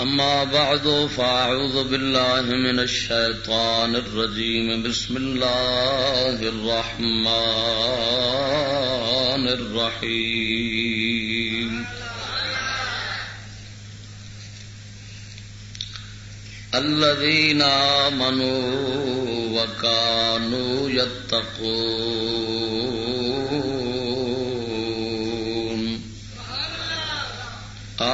أما بعد، فأعوذ بالله من الشيطان الرجيم. بسم الله الرحمن الرحيم. الذين آمنوا وكانوا يتقون.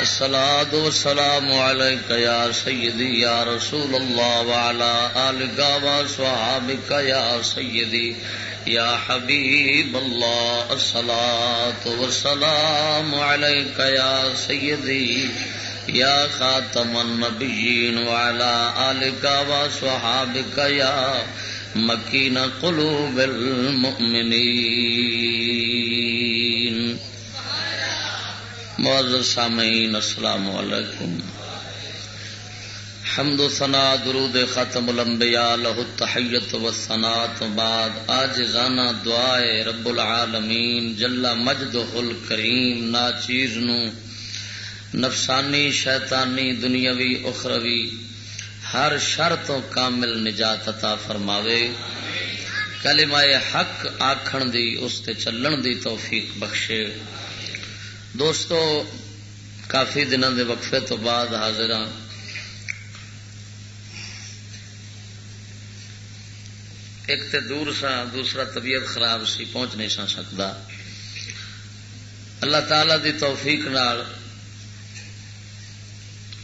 الصلاة والسلام عليك يا سيدي يا رسول الله وعلى آلك وصحابك يا سيدي يا حبيب الله. الصلاة والسلام عليك يا سيدي يا خاتم النبيين وعلى آلك وصحابك يا مكين قلوب المؤمنين. معزز سامعین، السلام علیکم. حمد و ثنا، درود ختم الانبیاء لہ التحیت و ثنا تو بعد آج زانا دعائے رب العالمین جلا مجد الکریم، نا چیز نو نفسانی، شیطانی، دنیاوی، اخروی، ہر شر تو کامل نجات عطا فرماوے. کلمہ حق آکھن دی، اس تے چلن دی توفیق بخشے. دوستو، کافی دنوں دے وقفے تو بعد حاضر ہاں۔ ایک تے دور سا، دوسرا طبیعت خراب سی، پہنچ نہیں سا سکتا۔ اللہ تعالی دی توفیق نال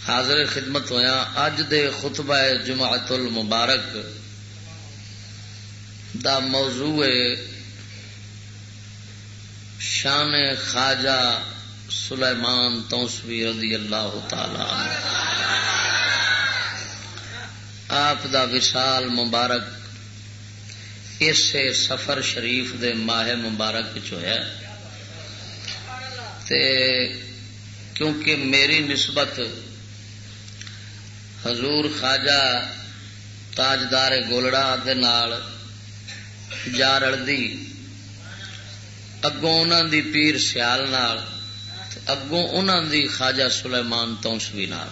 حاضر خدمت ہویا اج دے خطبہ جماعت المبارک دا موضوع شان خواجہ سلیمان توسوی رضی اللہ تعالی آپ دا وشال مبارک اسے سفر شریف دے ماہ مبارک چویا تے کیونکہ میری نسبت حضور خواجہ تاجدار گولڑا دے نال جا رلدی، اگوں دی پیر سیال نال اگوں انہوں دی خواجہ سلیمان توسوی نال۔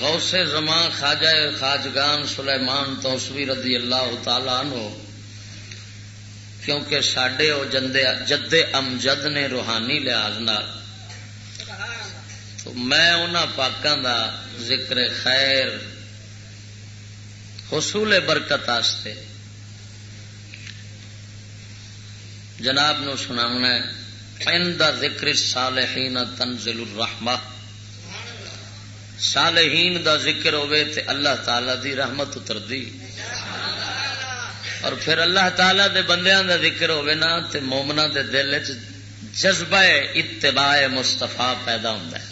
غوث زمان خواجہ خاجگان سلیمان توسوی رضی اللہ تعالی عنہ، کیونکہ سڈے وہ جندے جدے امجد نے روحانی لحاظ نال۔ تو میں انہوں پاکوں دا ذکر خیر، حصول برکت آستے۔ جناب نو سناونا عند ذکر صالحین تنزل الرحمہ۔ صالحین دا ذکر ہوئے تے اللہ تعالی دی رحمت اتر دی اور پھر اللہ تعالی دے بندیاں دا ذکر ہوئے نا تے مومنا دے دل وچ جذبہ اتباع مستفا پیدا ہوتا ہے۔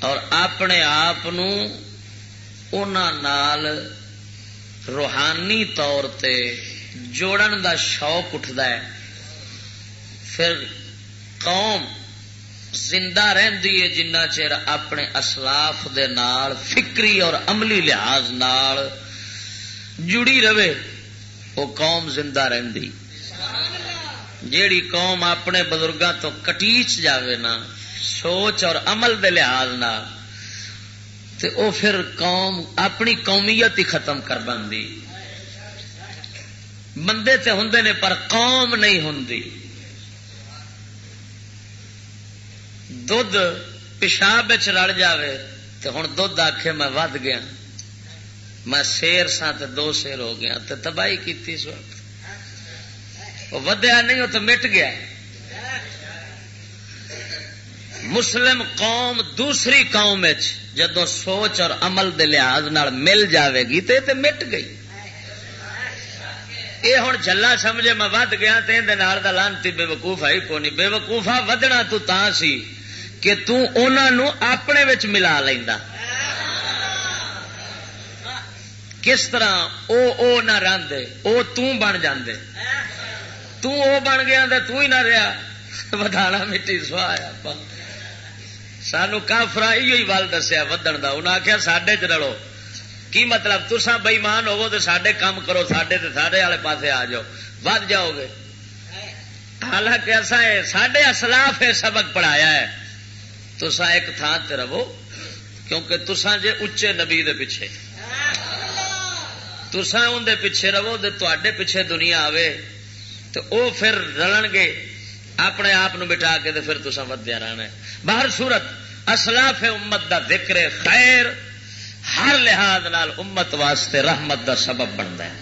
اور اپنے آپ نال روحانی طور تے جوڑن دا شوق اٹھتا ہے۔ پھر قوم زندہ رہندی ہے جنہ چر اپنے اسلاف دے نال فکری اور عملی لحاظ نال جڑی رہے، وہ قوم زندہ رہندی جیڑی قوم اپنے بزرگوں تو کٹیچ جاوے نا، سوچ اور عمل دے لحاظ تے او پھر قوم اپنی قومیت ہی ختم کر بندی۔ بندے تے ہوں نے پر قوم نہیں ہوں دھد پیشاب رڑ جائے تو ہوں دھد آخ میں ود گیا۔ میں شیر سا تو دو شیر ہو گیا تو تباہی کی اس وقت۔ وہ ودیا نہیں، وہ تو مٹ گیا۔ مسلم قوم دوسری قوم جدو سوچ اور عمل دے لحاظ مل جاوے گی تو مٹ گئی۔ یہ ہوں جلا سمجھے میں ود گیا تو یہ لانتی بے وقوف آئی کو نہیں بے وقوفا ودنا تو تا سی۔ کہ تنہوں اپنے ملا لینا کس طرح؟ او او نہ راندے او توں بن جاندے۔ او بن گیا تو ہی نہ رہا ودانا مٹی سوایا سانو کافرا یہ ول دسیا ودن کا انہیں آخیا سڈے چ رلو۔ کی مطلب تسا بئیمان ہوو تو سڈے کام کرو سڈے تو سارے والے پاسے آ جاؤ۔ ود جاؤ گے۔ حالانکہ ایسا ہے سڈے اسلاف سبق پڑھایا ہے۔ تسا ایک تھان سے رہو، کیونکہ تسا جے اچے نبی دے پیچھے۔ تسا ان دے پیچھے رہو تے پیچھے دنیا آوے تو او پھر رلن گے، اپنے آپ بٹھا کے پھر تسا ودیا رہنا باہر صورت، اسلاف امت دا ذکر خیر، ہر لحاظ نال امت واسطے رحمت دا سبب بنتا ہے۔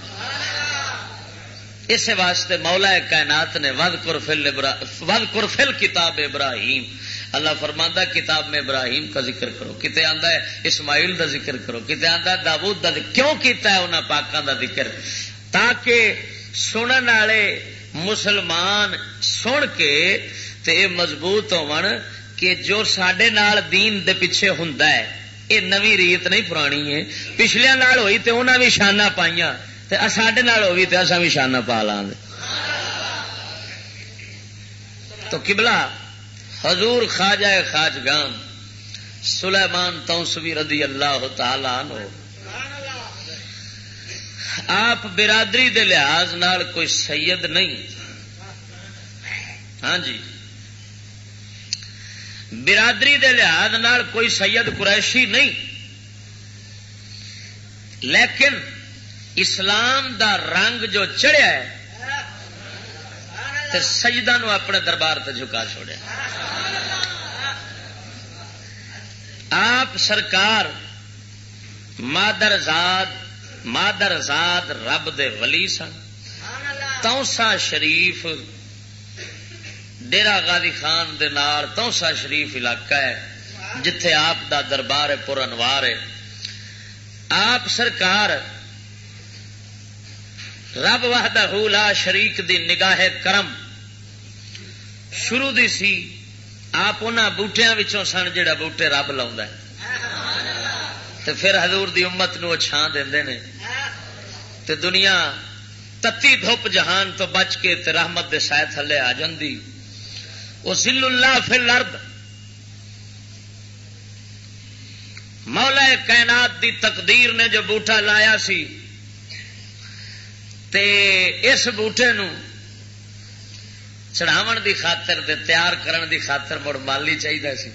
اس واسطے مولا کائنات نے ود کرفل ود کرفل کتاب ابراہیم اللہ فرماندہ کتاب میں ابراہیم کا ذکر کرو کتنے آتا ہے، اسماعیل دا ذکر کرو کتنے آتا ہے، داود دا ذکر، کیوں کیتا ہے انہوں پاکوں دا ذکر؟ تاکہ سنن والے مسلمان سن کے تے مضبوط ہو کہ جو سڈے دین دے پیچھے ہوں یہ نو ریت نہیں پرانی ہے۔ پچھلے نال ہوئی تو انہیں بھی شانہ پائیا سڈے ہوئی تو اصا بھی شانہ پا لاں تو کبلا حضور خواجہ خاج گان سلیمان توسوی رضی اللہ تعالی عنہ۔ آپ برادری دے لحاظ نال کوئی سید نہیں۔ ہاں جی۔ برادری دے لحاظ نال کوئی سید قریشی نہیں۔ لیکن اسلام دا رنگ جو چڑھیا ہے سجدہ نو اپنے دربار تے جھکا چھوڑیا آپ سرکار مادر زاد مادر زاد رب دے ولی سن۔ توسا شریف ڈیرا غازی خان دے نار توسا شریف علاقہ ہے، جتھے آپ دا دربار پور انوار ہے۔ آپ سرکار رب وحدہ لا شریک دی نگاہ کرم شروع دی سی، آپ ان بوٹیا سن جڑا بوٹے رب لاؤں لا پھر حضور دی امت نو چھان دے نے۔ تے دنیا تتی دھوپ جہان تو بچ کے تے رحمت دے سائے تھلے آ جاندی۔ وہ سل اللہ فل لرد مولا کائنات دی تقدیر نے جو بوٹا لایا سی تے اس بوٹے نو چڑھاو دی خاطر دے تیار کرن دی خاطر مڑ مالی چاہیے سی۔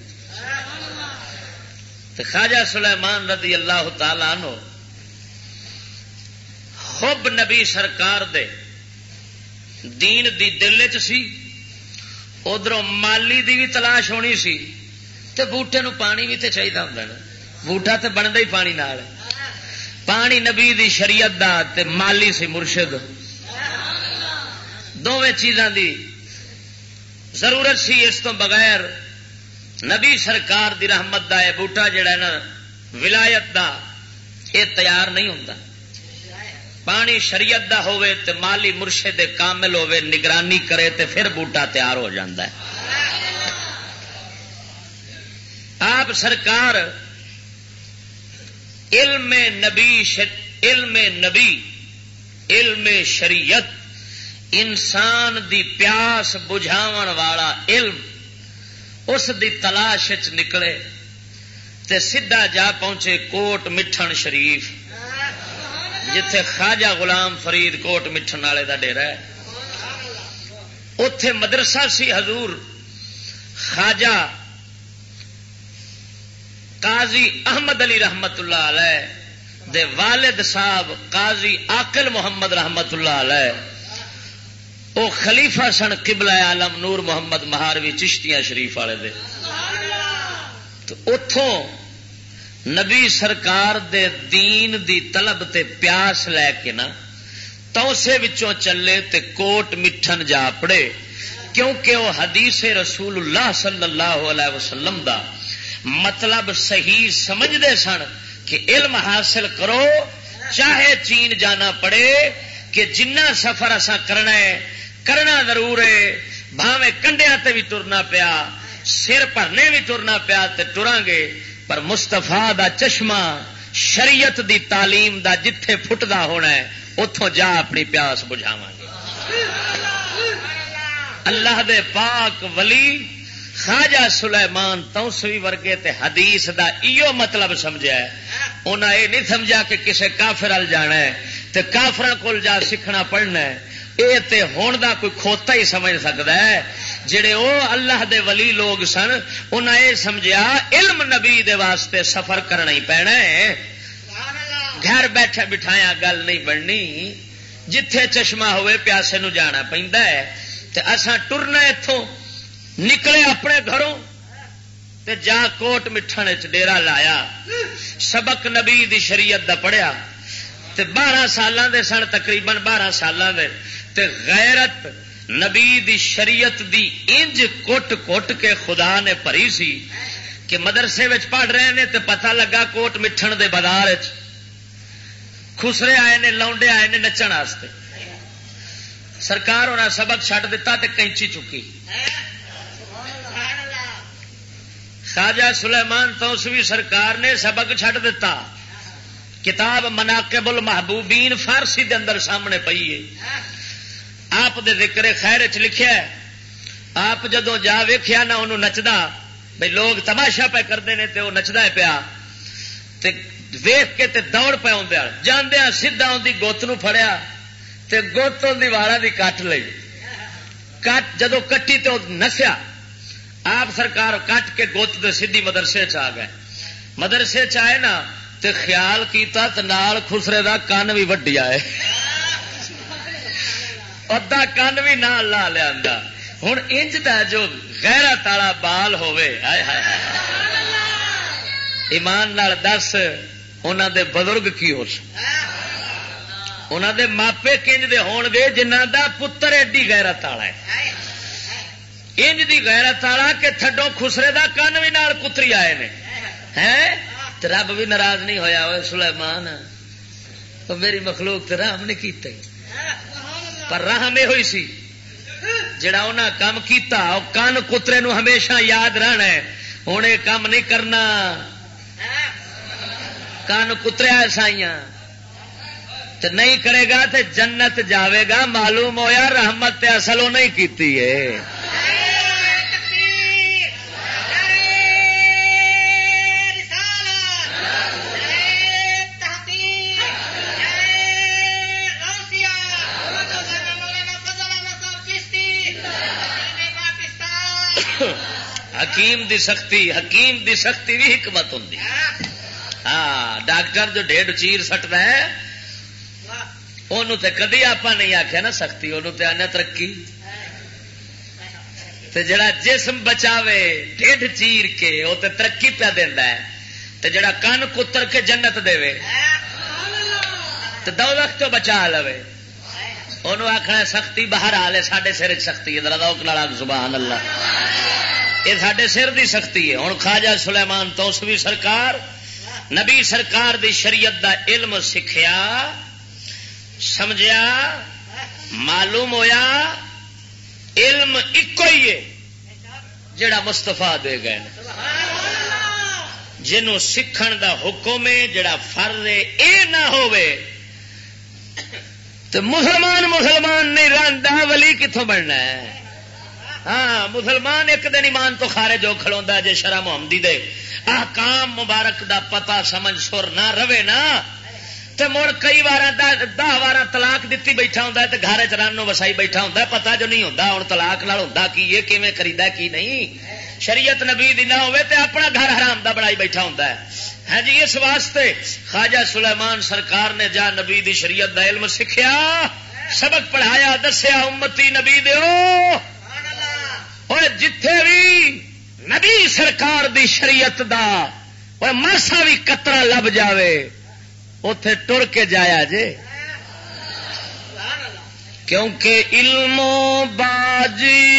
خواجہ سلیمان رضی اللہ تعالی عنہ خوب نبی سرکار دے دین دی دل چ سی ادھر مالی دی بھی تلاش ہونی سی، تے بوٹے نو پانی بھی تے چاہیے ہوں بوٹا تے بنتا ہی پانی نال۔ پانی نبی دی شریعت دا تے مالی سی مرشد. دونوں چیزاں دی ضرورت سی اس تو بغیر نبی سرکار دی رحمت دا بوٹا جڑا ہے نا، ولایت دا، یہ تیار نہیں ہوتا پانی شریعت دا ہوئے تے مالی مرشد کامل ہوئے نگرانی کرے تے پھر بوٹا تیار ہو جاندہ ہے۔ آپ سرکار علم نبی علم نبی، علم شریعت، انسان دی پیاس بجھاون والا علم اس دی تلاش نکلے تے سیدھا جا پہنچے کوٹ مٹھن شریف، جتھے خواجہ غلام فرید کوٹ مٹھن والے دا ڈیرا ہے۔ اتے مدرسہ سی حضور، خواجہ قاضی احمد علی رحمت اللہ علیہ، دے والد صاحب قاضی آکل محمد رحمت اللہ علیہ۔ او خلیفہ سن قبلہ عالم نور محمد مہاروی چشتیاں شریف والے دے۔ تو اتوں نبی سرکار دے دین دی طلب تے پیاس لے کے نا، توسے وچوں چلے تے کوٹ مٹھن جا پڑے۔ کیونکہ وہ حدیث رسول اللہ صلی اللہ علیہ وسلم دا مطلب صحیح سمجھتے سن کہ علم حاصل کرو، چاہے چین جانا پڑے کہ جنہ سفر اسا کرنا ہے، کرنا ضرور ہے بھاوے کنڈیا تے بھی ترنا پیا، سر بھرنے بھی ترنا پیا تے ٹرا گے، پر مستفا دا چشمہ، شریعت دی تعلیم دا جتھے پھٹدا ہونا ہے اتوں جا اپنی پیاس بجھاواں گے۔ اللہ دے پاک ولی خواجہ سلیمان توسوی ورگے تے حدیث دا ایو مطلب سمجھا ہے۔ انہاں یہ نہیں سمجھا کہ کسے کافر ال جانا ہے تے کافر کول جا سیکھنا پڑھنا ہے۔ اے تے ہون دا کوئی کھوتا ہی سمجھ سکتا ہے۔ جڑے او اللہ دے ولی لوگ سن، انہاں یہ سمجھا علم نبی دے واسطے سفر کرنا ہی پینا ہے۔ گھر بیٹھے بٹھایا گل نہیں بننی۔ جتھے چشمہ ہوئے پیاسے نو جانا پہندا ہے۔ تے اساں ٹرنا اتوں نکلے اپنے گھروں تے جا کوٹ مٹھن ڈیرا لایا۔ سبق نبی دی شریعت دا پڑھیا۔ تے بارہ سالوں دے سن تقریباً بارہ سالوں دے۔ تے غیرت نبی دی شریعت دی انج کٹ کٹ کے خدا نے پری سی کہ مدرسے پڑھ رہے ہیں تے پتہ لگا کوٹ مٹھن دے بازار خسرے آئے نے، لونڈے آئے نے نچن واسطے۔ سرکار انہیں سبق چھڈ دیتا تے کینچی چکی۔ خواجہ سلیمان توسوی سرکار نے سبق چھڈ دیتا کتاب مناقب المحبوبین فارسی دے اندر سامنے پئی ہے۔ آپ دے ذکر خیر چ لکھیا ہے۔ آپ جدو جا ویخیا نہ انہوں نچدا۔ بھائی لوگ تماشا پہ کرتے ہیں تو وہ نچدا ہے پیا۔ تے ویخ کے تے دوڑ پہ آدھا جاندیا ہاں سیدا ان کی گوت نو فڑیا تے گوت دی دی کٹ لئی۔ کٹ جدو کٹی تو نسیا۔ آپ سرکار کٹ کے گوت دے سیدھی مدرسے چ آ گئے۔ مدرسے چ آئے نا تے خیال کیتا تے نال خسرے دا کن بھی وڈیا ہے ادا کن بھی نال لا لیا ہوں انج دا جو گہرا تالا بال ہوئے ہائے ایمان نال دس انہوں دے بزرگ کی ہو انہوں دے ماپے کنج دے ہون گے جنہ دا پتر ایڈی غیرت والا ہے۔ انج دی غیرت والا کہ تھڈو خسرے دا کن بھی نال کتری آئے نے۔ ہیں رب بھی ناراض نہیں ہویا ہوئے سلیمان۔ میری مخلوق تے رحم نہیں کیتے۔ پر رحم یہ ہوئی سی جڑا انہاں کام کیتا او کن کترے نو ہمیشہ یاد رہنا ہے۔ ہوں یہ کام نہیں کرنا۔ کن کتریا سائیاں تو نہیں کرے گا تو جنت جاوے گا، معلوم ہویا رحمت تے اصل وہ نہیں کیتی ہے۔ حکیم دی سختی، حکیم دی سختی بھی حکمت ہوں ہاں ڈاکٹر جو ڈیڑھ چیر سٹتا ہے انہوں تے کدی آپ نہیں آخیا نا سختی انہوں تے آنے ترقی۔ تے جڑا جسم بچاوے ڈیڑھ چیر کے وہ تے ترقی پہ دینا ہے۔ تے جڑا کن کتر کے جنت دے تو دو وقت تو بچا لو انہوں آخنا سختی باہر آ لے سڈے سر سختی ہے۔ سبحان اللہ۔ یہ سڈے سر دی سختی ہے۔ ہوں خواجہ سلیمان تو اس بھی سرکار، نبی سرکار دی شریعت دا علم سکھیا سمجھا معلوم ہویا، علم ایک ہی ہے جڑا مستفا دے گئے جنوں سکھن دا حکم ہے جڑا فرض ہے، اے نہ ہوئے تو مسلمان مسلمان نہیں رندا ولی کتوں بننا ہے؟ ہاں مسلمان ایک دن ایمان تو خارج ہو کھڑا جے شرح محمدی دے۔ احکام مبارک دا پتہ سمجھ سر نہ رہے نا۔ تو مڑ کئی بار دہ بار تلاک دیتی بیٹھا ہوں تو گھر چانو وسائی بیٹھا ہوں پتا جو نہیں ہوتا ہوں تلاک نال ہوں کی یہ کیون خریدا کی نہیں؟ شریعت نبی دی نہ ہوئے تے اپنا گھر حرام دا بڑائی بیٹھا ہوں ہاں جی اس واسطے خواجہ سلیمان سرکار نے جا نبی دی شریعت دا علم سیکھیا، سبق پڑھایا، دسیا، امتی نبی دیو۔ جتھے بھی نبی سرکار دی شریعت دا ماسا بھی کترا لب جاوے اتے ٹر کے جایا جے۔ کیونکہ علم باجی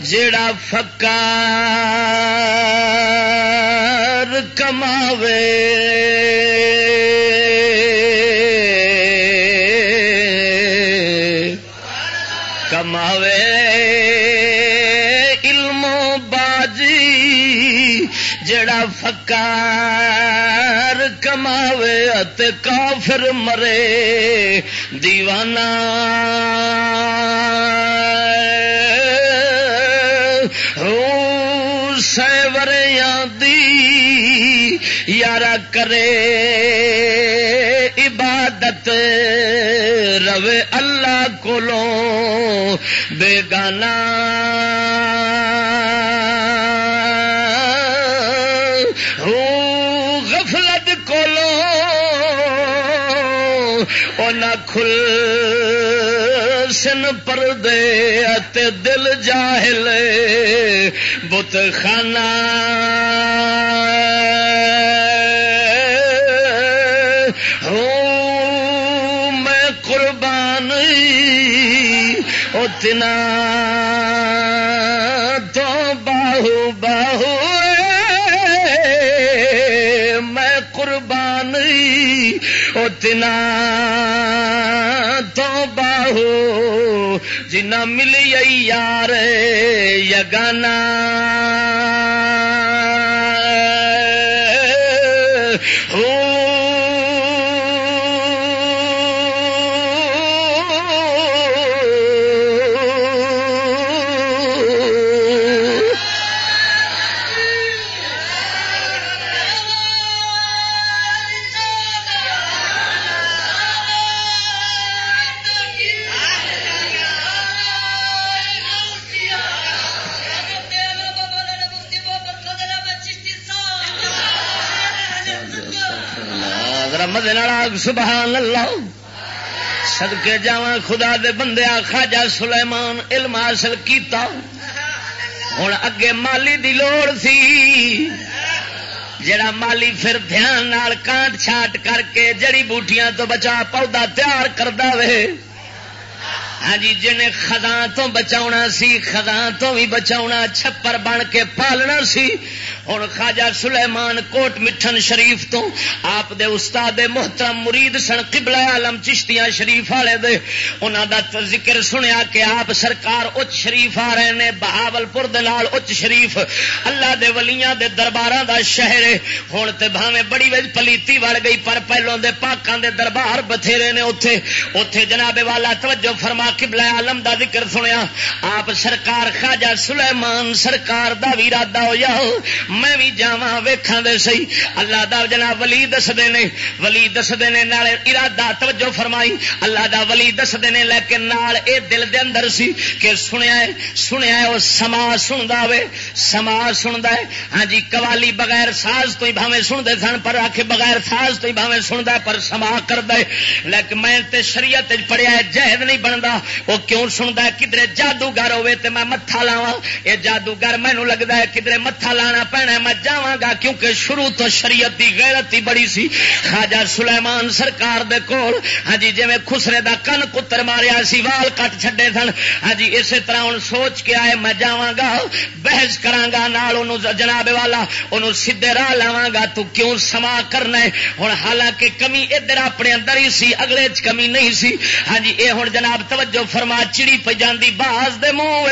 جڑا فکار کماوے۔ جڑا فکار کماوے کافر مرے دیوانہ۔ یارا کرے عبادت روے اللہ کو بیگانا کھل سن پر دے دل جاہل بت خانہ۔ اتنا تو باہو باہو میں قربان اتنا باہو جنا ملی یار یگانا سبحان اللہ۔ سدکے جا خدا دے بندے خاجا سلیمان علم حاصل کیتا۔ ہوں اگے مالی دی لوڑ سی۔ جڑا مالی پھر دھیان نال کانٹ چھانٹ کر کے جڑی بوٹیاں تو بچا پودا تیار کردہ وے۔ ہاں جی جن خزاں تو بچا سی، خزاں تو بھی بچا چھپر بن کے پالنا سی۔ ہوں خاجا سلیمان کوٹ مٹھن شریف تو آپ دے استاد محترم مرید سن قبلہ عالم چشتیاں شریف والے دے انہوں دا ذکر سنیا کہ آپ سرکار اچ شریف آ رہے ہیں بہاول پور دال اچ شریف، اللہ دے ولیاں دے دربار دا شہر ہوں تو بھاوے بڑی وج پلیتی وڑ گئی، پر پہلوں دے پاکاں دے دربار بتھیرے نے اتے اتے جناب والا توجہ فرما، قبلہ عالم دا ذکر سنیا۔ آپ سرکار خاجا سلیمان سرکار دا بھی ارادہ ہو جاؤ میں بھی جا ویخا دے سی اللہ دا جناب ولی دستے نے، ولی دستے نے نال ارادہ توجہ فرمائی۔ اللہ دا ولی دستے نے، لیکن نال اے دل دے اندر سی کہ سنیا ہے سنیا ہے، وہ سما سنتا وے سما سنتا ہے۔ ہاں جی قوالی بغیر ساز تو ہی بھاوے سنتے سن، پر آخ بغیر ساز تو ہی بھاوے سنتا ہے، پر سما کر دے لیکن میں تے شریعت پڑھیا ہے، جہد نہیں بنتا وہ کیوں سنتا ہے؟ کدھر جادوگر ہوے تے میں متھا لاوا یہ جادوگر مینو لگتا ہے کدھر متھا لانا پینا میں جاگا کیونکہ شروع تو شریعت کی غیرت ہی بڑی سی۔ خاجا سلیمان سرکار دے کول۔ ہاں جی جی خسرے دا کن کتر ماریا سی، وال کٹ چھڈے سن۔ ہاں جی اسی طرح ہوں سوچ کے آئے، میں جاگا بحث کرا نال جناب والا انہوں سیدے راہ لاوا گا۔ تو کیوں سما کرنا ہے؟ ہوں حالانکہ کمی ادھر اپنے اندر ہی سی، اگلے چ کمی نہیں سی۔ ہاں جی یہ ہوں جناب توجہ فرما، چڑی پہ جاندی باز دے منہ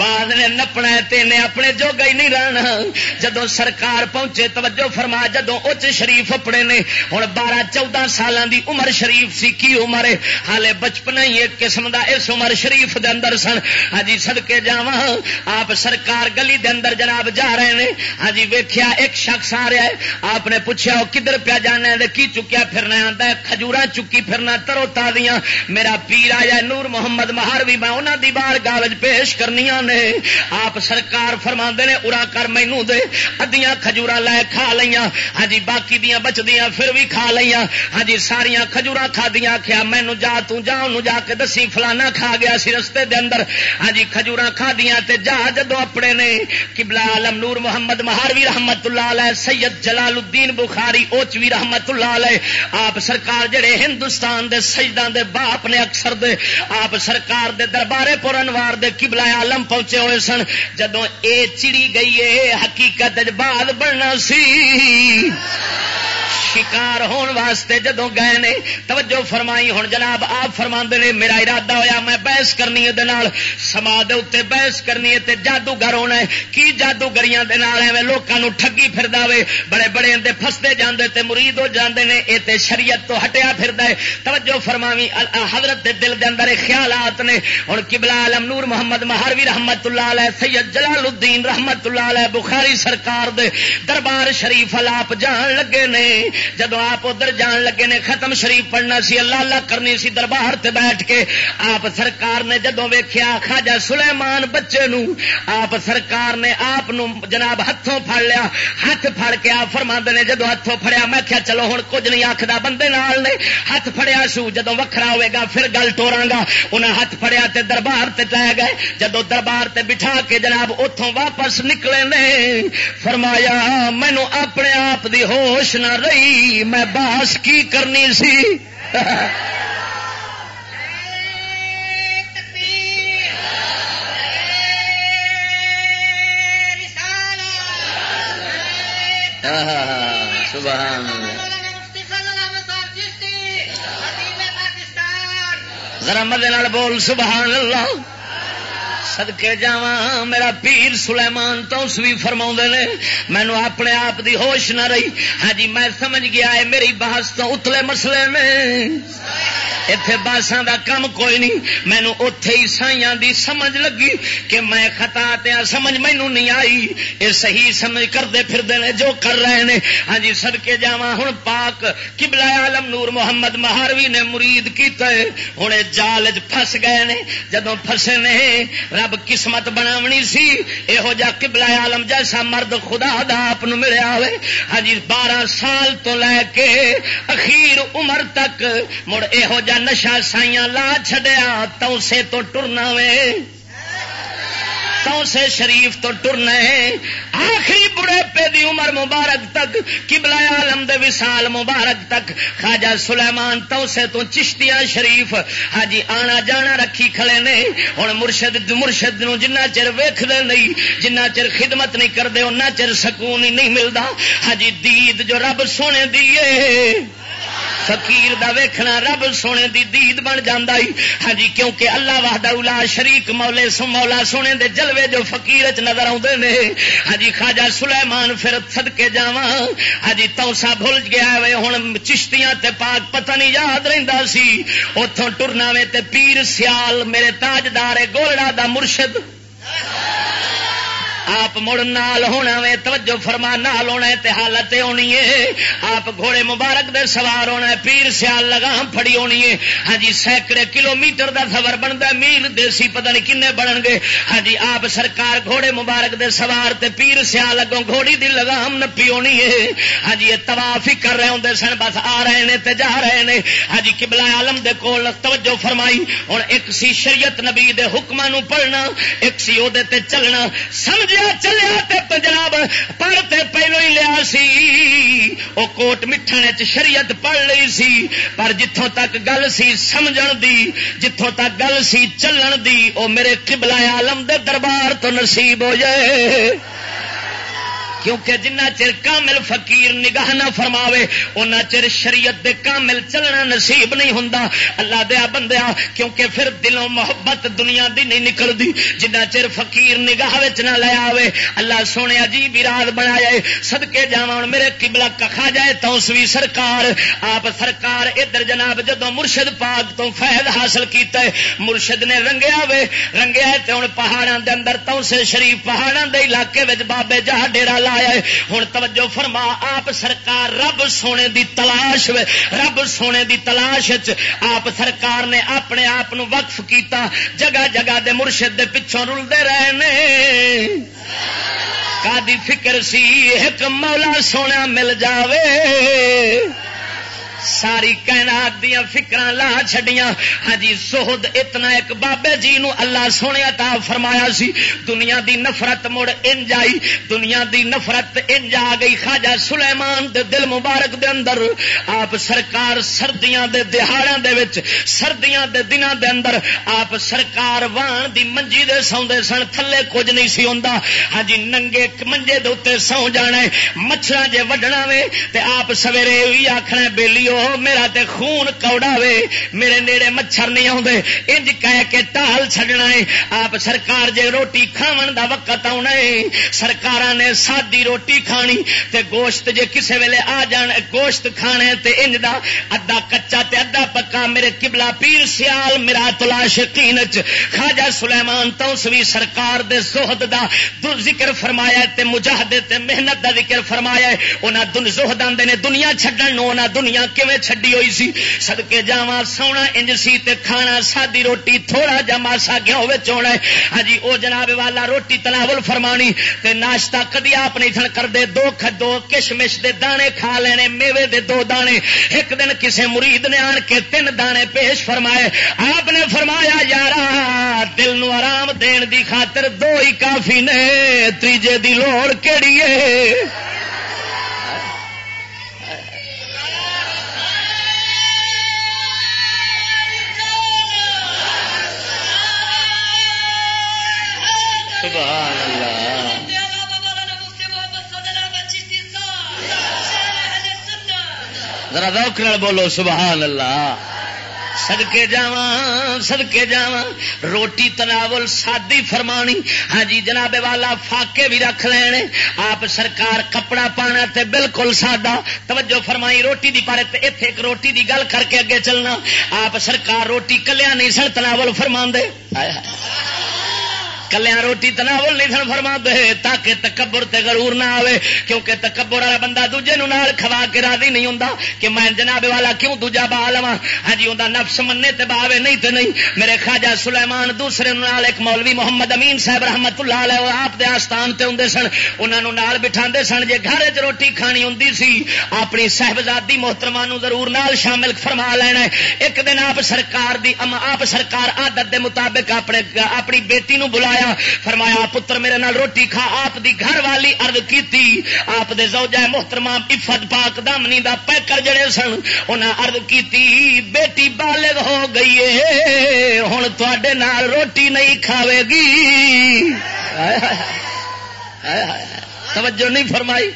بعد نے نپنا تین اپنے جوگا ہی نہیں رہنا۔ جدو سرکار پہنچے، توجہ فرما جدو اچ شریف اپنے نے ہوں بارہ چودہ سالوں دی عمر شریف سی، کی عمر ہے؟ ہالے بچپنا ہی ایک قسم دا اس عمر شریف دے اندر سن۔ ہاں جی سدکے جا آپ سرکار گلی دے اندر جناب جا رہے ہیں ہاں جی ویخیا ایک شخص آ رہا ہے۔ آپ نے پوچھا وہ کدھر پیا جانا ہے؟ کی چکیا پھرنا آتا ہے کھجورا چکی پھرنا، ترو تازیاں۔ میرا پیر آیا نور محمد مہار بھی میں انہوں دی بار گالج پیش کرنی ہاں۔ نے آپ سرکار فرما نے ارا کر مینو دے۔ ادیاں کھجورا لے کھا لیا ہاں جی باقی دیا بچدیاں پھر بھی کھا لیا ہاں جی ساریا کھجورا کھا دیا آخیا مینو جا تجا جا کے دسی، فلانا کھا گیا سی رستے دے اندر۔ ہاں جی کھجورا کھا دیا تے جا جدو اپنے نے۔ کبلا عالم نور محمد مہاروی رحمت اللہ علیہ، سید جلال الدین بخاری اوچوی رحمت اللہ علیہ۔ آپ سرکار جڑے ہندوستان دے سجدان دے باپ نے اکثر دے۔ آپ سرکار دے دربارے پور انوار دے کبلا عالم پور پہنچے ہوئے سن جدو اے چڑی گئی ہے حقیقت بعد بننا سی۔ شکار ہون واسطے جدو گئے نے، توجہ فرمائی۔ ہوں جناب، آپ فرما نے، میرا ارادہ ہویا، میں بحث کرنی ہے سما دے اتنے بحث کرنی ہے جادوگر ہونا ہے کی جادوگریاں لوگوں ٹگی پھر دے بڑے بڑے اندر فستے جاندے تے مرید ہو جاندے نے، اے تے شریعت تو ہٹیا پھر ہے توجہ فرماوی حضرت دے دل دے اندر خیالات نے۔ ہوں کبلا عالم نور محمد مہاروی رحمت رحمت اللہ علیہ، سید جلال الدین رحمت اللہ علیہ، بخاری سرکار دے دربار شریف الاپ جان لگے نے۔ جدو آپ ادھر جان لگے نے، ختم شریف پڑھنا سی، اللہ اللہ کرنی سی، دربار تے بیٹھ کے آپ سرکار نے جدو ویخیا خاجا سلیمان بچے نو، آپ سرکار نے آپ جناب ہاتھوں پھڑ لیا ہاتھ پھڑ کے آپ فرما نے، جدو ہاتھوں فڑیا میں کیا چلو ہوں کچھ نہیں آخر بندے نال نے ہاتھ فڑیا سو، جدو وکھرا ہوئے گا، پھر گل ٹورا گا انہیں ہاتھ فڑیا تے دربار تے لے گئے۔ جدو دربار تے بٹھا کے جناب اتوں واپس نکلے نے۔ فرمایا مینو اپنے آپ دی ہوش نہ رہی، میں باس کی کرنی سی؟ ذرا مدے بول، سبحان اللہ۔ سدکے جا میرا پیر سلیمان تو اس بھی فرما نے مینو اپنے آپ دی ہوش نہ رہی۔ ہاں جی میں سمجھ گیا ہے میری بحث تو اتلے مسلے میں اتے باساں دا کم کوئی نہیں مینو اتے عیسائی دی سمجھ لگی کہ میں خطا تیا سمجھ مینو نہیں آئی۔ یہ صحیح سمجھ کرتے پھرتے ہیں جو کر رہے ہیں ہاں جی سڑکے جا ہوں پاک کبلا عالم نور محمد مہاروی نے مرید کیتا ہے۔ ہوں جال فس گئے نے جدو فسے نے رب قسمت بناونی سی یہو جا کبلا عالم جیسا مرد خدا دا آپ ملیا ہوئے۔ ہاں جی، بارہ سال تو لے کے اخیر عمر تک مڑ یہو جا نشا سائیاں لا چڈیا تو سے تو ٹرنا وے تو سے شریف تو ٹرنا ہے۔ آخری بڑے پے دی عمر مبارک تک کبلا عالم دے وسال مبارک تک۔ خواجہ سلیمان تو سے تو چشتیاں شریف۔ ہاں جی، آنا جانا رکھی کھڑے نے۔ ہوں مرشد مرشد نو جنہ چر ویخ نہیں، جنہ چر خدمت نہیں کرتے ان چر سکون ہی نہیں ملتا ہاں جی دید جو رب سونے دیے فقیر دا ویکھنا رب سونے دی دید بن جانا ہاں جی کیونکہ اللہ وحدہ الا شریک مولے سو مولا سونے دے جلوے جو فقیر چ نظر آتے ہیں ہاں جی خواجہ سلیمان پھر سد کے ہاں جی توسا بھول گیا وے ہوں چشتیاں تے پاک پتہ نہیں یاد رہتا سی۔ اتوں ٹرنا وے تے پیر سیال، میرے تاجدار گولڑا دا مرشد۔ آپ مڑ نال ہونا وے، توجہ فرما، نال ہونا تے حالت ہونی ہے۔ آپ گھوڑے مبارک دے سوار ہونا ہے، پیر سیال لگام پھڑی ہونی ہے۔ ہاں جی سینکڑے کلو میٹر کا سفر بنتا میل دیسی پتہ نہیں کنے بنن گے۔ ہاں جی آپ سرکار گھوڑے مبارک دے سوار تے پیر سیال اگوں گھوڑی دی لگام نپی ہونی ہے۔ ہاں جی یہ تواف ہی کر رہے ہوں سن، بس آ رہے ہیں تے جا رہے ہیں ہاں جی قبلہ عالم دے کول توجہ فرمائی۔ ہوں ایک سی شریعت نبی دے حکماں پڑھنا، ایک سی او دے تے چلنا۔ سمجھ چلیا تے پڑھتے پہلو ہی لیا سی۔ وہ کوٹ مٹھن شریعت پڑھ لی سی، پر جتوں تک گل سی سمجھ دی جتوں تک گل سی چلن دی وہ میرے قبلہ عالم دے دربار تو نصیب ہو جائے۔ کیونکہ جنہ چر کامل فقیر نگاہ نہ فرماوے ان چر شریعت دے کامل چلنا نصیب نہیں ہوں اللہ دیا بندیا کیونکہ پھر دلوں محبت دنیا دی نہیں نکلتی جنہ چر فقیر نگاہ نہ لے آوے، اللہ سونے عجیب اراد بنایا سدکے جا میرے کبلا کھا جائے تو اس بھی سرکار۔ آپ سرکار ادھر جناب جدو مرشد پاک تو فائد حاصل کیتا ہے، مرشد نے رنگیا وے رنگیا ہوں پہاڑوں دے اندر تو سے شریف پہاڑوں دے علاقے بابے جہاں ڈیرا لایا ہے۔ ہوں توجہ فرما، آپ سرکار رب سونے دی تلاش رب سونے دی تلاش آپ سرکار نے اپنے آپ وقف کیتا۔ جگہ جگہ دے مرشد دے پچھوں رلتے رہے کا فکر سی، ایک مولا سونا مل جاوے۔ ساری کائنات دیا فکر لا چڈیا ہاں جی سہد اتنا ایک بابے جی نو اللہ سونے تا فرمایا سی۔ دنیا دی نفرت مڑ انج آئی۔ دنیا دی نفرت انج آ گئی۔ خاجا سلیمان دے دل مبارک دے اندر، آپ سرکار سردیاں دے دہاڑا دے وچ، سردیاں دے دنوں دے اندر، آپ سرکار وان دی منجی دے سوندے سن۔ تھلے کچھ نہیں سی ہوندا۔ ہاں جی ننگے منجے دے اوتے سو جانا مچھراں جے وڈنا وے، تے آپ سویرے وی آکھنا بیلی میرا تے خون کوڑا وے میرے نیڑے مچھر نہیں آتے انج کہہ کے ٹال چڈنا ہے آپ سرکار جے روٹی کھاون دا وقت آنا ہے سرکار نے سادی روٹی کھانی تے گوشت جے کسے ویلے آ جان گوشت کھانے تے انج دا ادا کچا تے ادا پکا میرے قبلہ پیر سیال میرا تلاش قینچ خواجہ سلیمان تو سرکار دے زہد دا ذکر فرمایا تے مجاہدے تے محنت دا ذکر فرمایا انہاں دن زہد آندے نے دنیا چھڈن نو انہاں دنیا کیویں چھڈی ہوئی سی؟ سدکے جا سونا انج سی تے کھانا، سادی روٹی، تھوڑا جا ماسا گیہوں ہونا ہے۔ ہاں جی وہ جناب والا روٹی تناول فرمانی تے ناشتہ کدی آپ نہیں تھن کر دے دو کھدو، کشمش دے دانے کھا لینے، میوے دے دو دانے۔ ایک دن کسے مرید نے آن کے تین دانے پیش فرمائے۔ آپ نے فرمایا یار دل نو آرام دین دی خاطر دو ہی کافی نے، تیجے دی لوڑ کیڑی ہے؟ سبحان اللہ۔ ذرا روک بولو، سبحان اللہ۔ سدکے جا سدکے جا روٹی تناول سادی فرمانی۔ ہاں جی جناب والا فاقے بھی رکھ لینے آپ سرکار کپڑا پانا تے بالکل سادہ۔ توجہ فرمائی، روٹی دی پارے تے اتے ایک روٹی دی گل کر کے اگے چلنا۔ آپ سرکار روٹی کلیا نہیں سن، تناول فرما دے آئے آئے کلیا روٹی تناول نہیں سن فرما دے، تاکہ تکبر تے غرور نہ آئے کیونکہ تکبر والا بندہ دوجے نو نال کھوا کے راضی نہیں ہوں کہ میں جناب والا کیوں دوجا با لوا ہاں جی انہیں نفس مننے تے باوے نہیں تے نہیں۔ میرے خواجہ سلیمان دوسرے نال ایک مولوی محمد امین صاحب رحمت اللہ علیہ آپ دے آستان تے ہوں سن۔ انہوں نے نال بٹھا سن، جے گھر چ روٹی کھانی ہوں سی، اپنی صاحبزادی محترمہ ضرور نال شامل فرما لینا ایک دن آپ سرکار دی آپ سرکار آدت دے مطابق اپنے، اپنی بیٹی نو بلایا آیا فرمایا پتر میرے نال روٹی کھا آپ دی گھر والی ارد کیتی آپ دے زوجہ محترمہ عفت پاک دامنی دا پیکر جڑے سن انہاں ارد کیتی بیٹی بالغ ہو گئی ہے ہن تواڈے نال روٹی نہیں کھاوے گی توجہ نہیں فرمائی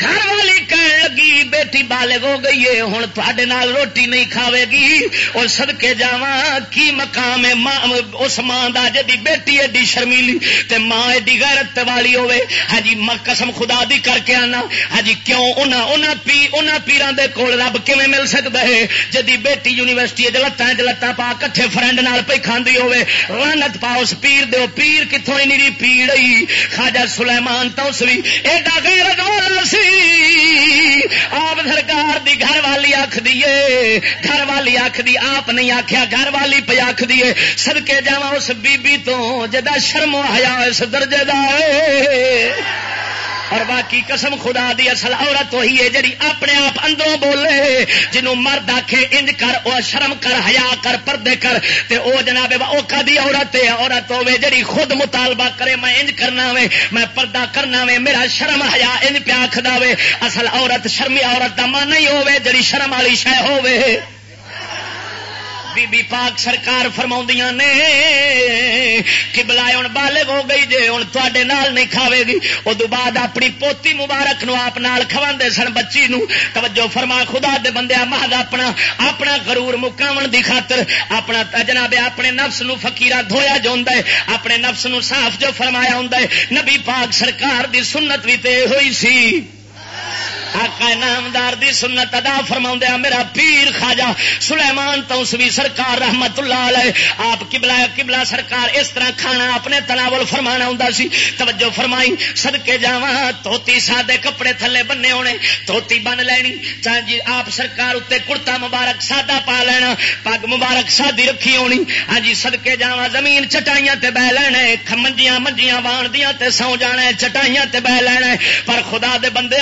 گھر والی کہنے لگی، بیٹی بالغ ہو گئی ہے ہوں تے روٹی نہیں کھاوے گی اور سدکے جا کی مقام ہے اس ماں کا جی بیٹی ایڈی شرمیلی تے ماں ایڈی غیرت والی ہوے ہاں جی قسم خدا دی کر کے آنا ہاں جی کیوں انہاں پی، انہاں پیران دے کول رب کیویں مل سکتا ہے، جدی بیٹی یونیورسٹی جلتا جلتا پا کٹھے فرینڈ نال پہ کھاندی ہوے رانت پا اس پیر دیو پیر کتوں ہی نہیں پیڑ خاجا سلیمان تو اس بھی ایڈا غیرت والا سی آپ سرکار دی گھر والی آخ دیے گھر والی آخ دی آپ نہیں آخیا گھر والی پہ آخ دیے سدکے جا اس بی بی تو، جدا شرم آیا اس درجے کا اور باقی قسم خدا دی اصل عورت وہی ہے جی اپنے آپ اندروں بولے، جنوں مرد آخے انج کر، او شرم کر ہیا کر، پردے کر، تے او جناب او کدی عورت ہے؟ عورت ہوے جڑی خود مطالبہ کرے، میں انج کرنا وے، میں پردہ کرنا وے، میرا شرم ہیا انج پیا آخدا وے، اصل عورت شرمی عورت دا من نہیں ہوے جڑی شرم والی شے ہوے بی بی پاک سرکار فرما نے کبلا ہوں بالغ ہو گئی جی ہوں تے نہیں کھاوے گی ادو بعد اپنی پوتی مبارک نو آپ کھوا سن بچی نو۔ توجہ فرما، خدا دے بندے مہد اپنا اپنا غرور مکاو دی خاطر، اپنا جناب اپنے نفس نو فکیرا دھویا جو ہوں اپنے نفس نو صاف جو فرمایا ہوں نبی پاک سرکار دی سنت بھی تے ہوئی سی۔ آقا نامدار دی سنت ادا فرما میرا پیر خاجا سلیمان توسوی سرکار رحمت اللہ علیہ۔ آپ کبلا کبلا سرکار اس طرح کھانا اپنے تناول فرما ہوں سی۔ توجہ فرمائی سدکے جا توتی سادے کپڑے تھلے بننے ہونے توتی بن لینی۔ چاہ جی آپ سرکار اتنے کرتا مبارک سادہ پا لینا، پگ مبارک سادی رکھی ہونی۔ ہاں جی سدکے جا زمین چٹائیاں تے بہ لینے منجیاں منجیاں وان دیا تے سو جانے چٹائیاں تے بہ لینا پر خدا دے بندے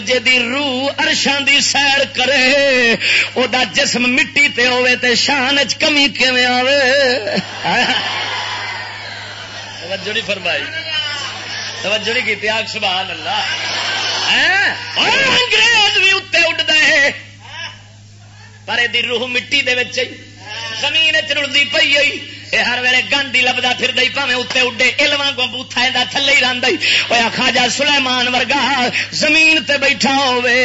جی روح ارشان دی سیر کرے او دا جسم مٹی تے ہوئے تے شان چ کمی کیویں آوے توجہ نہیں فرمائی توجہ نہیں کی آگ سبحان اللہ انگریز بھی اتنے اڈتا ہے پر یہ روح مٹی دے زمین چڑتی پی ہوئی یہ ہر ویلے گند ہی لبدا پھر دئی پاوے اتنے اڈے علما کو بوتھا دا تھلے ہی رہتا ہوا خاجا سلیمان ورگا زمین تے بیٹھا ہوے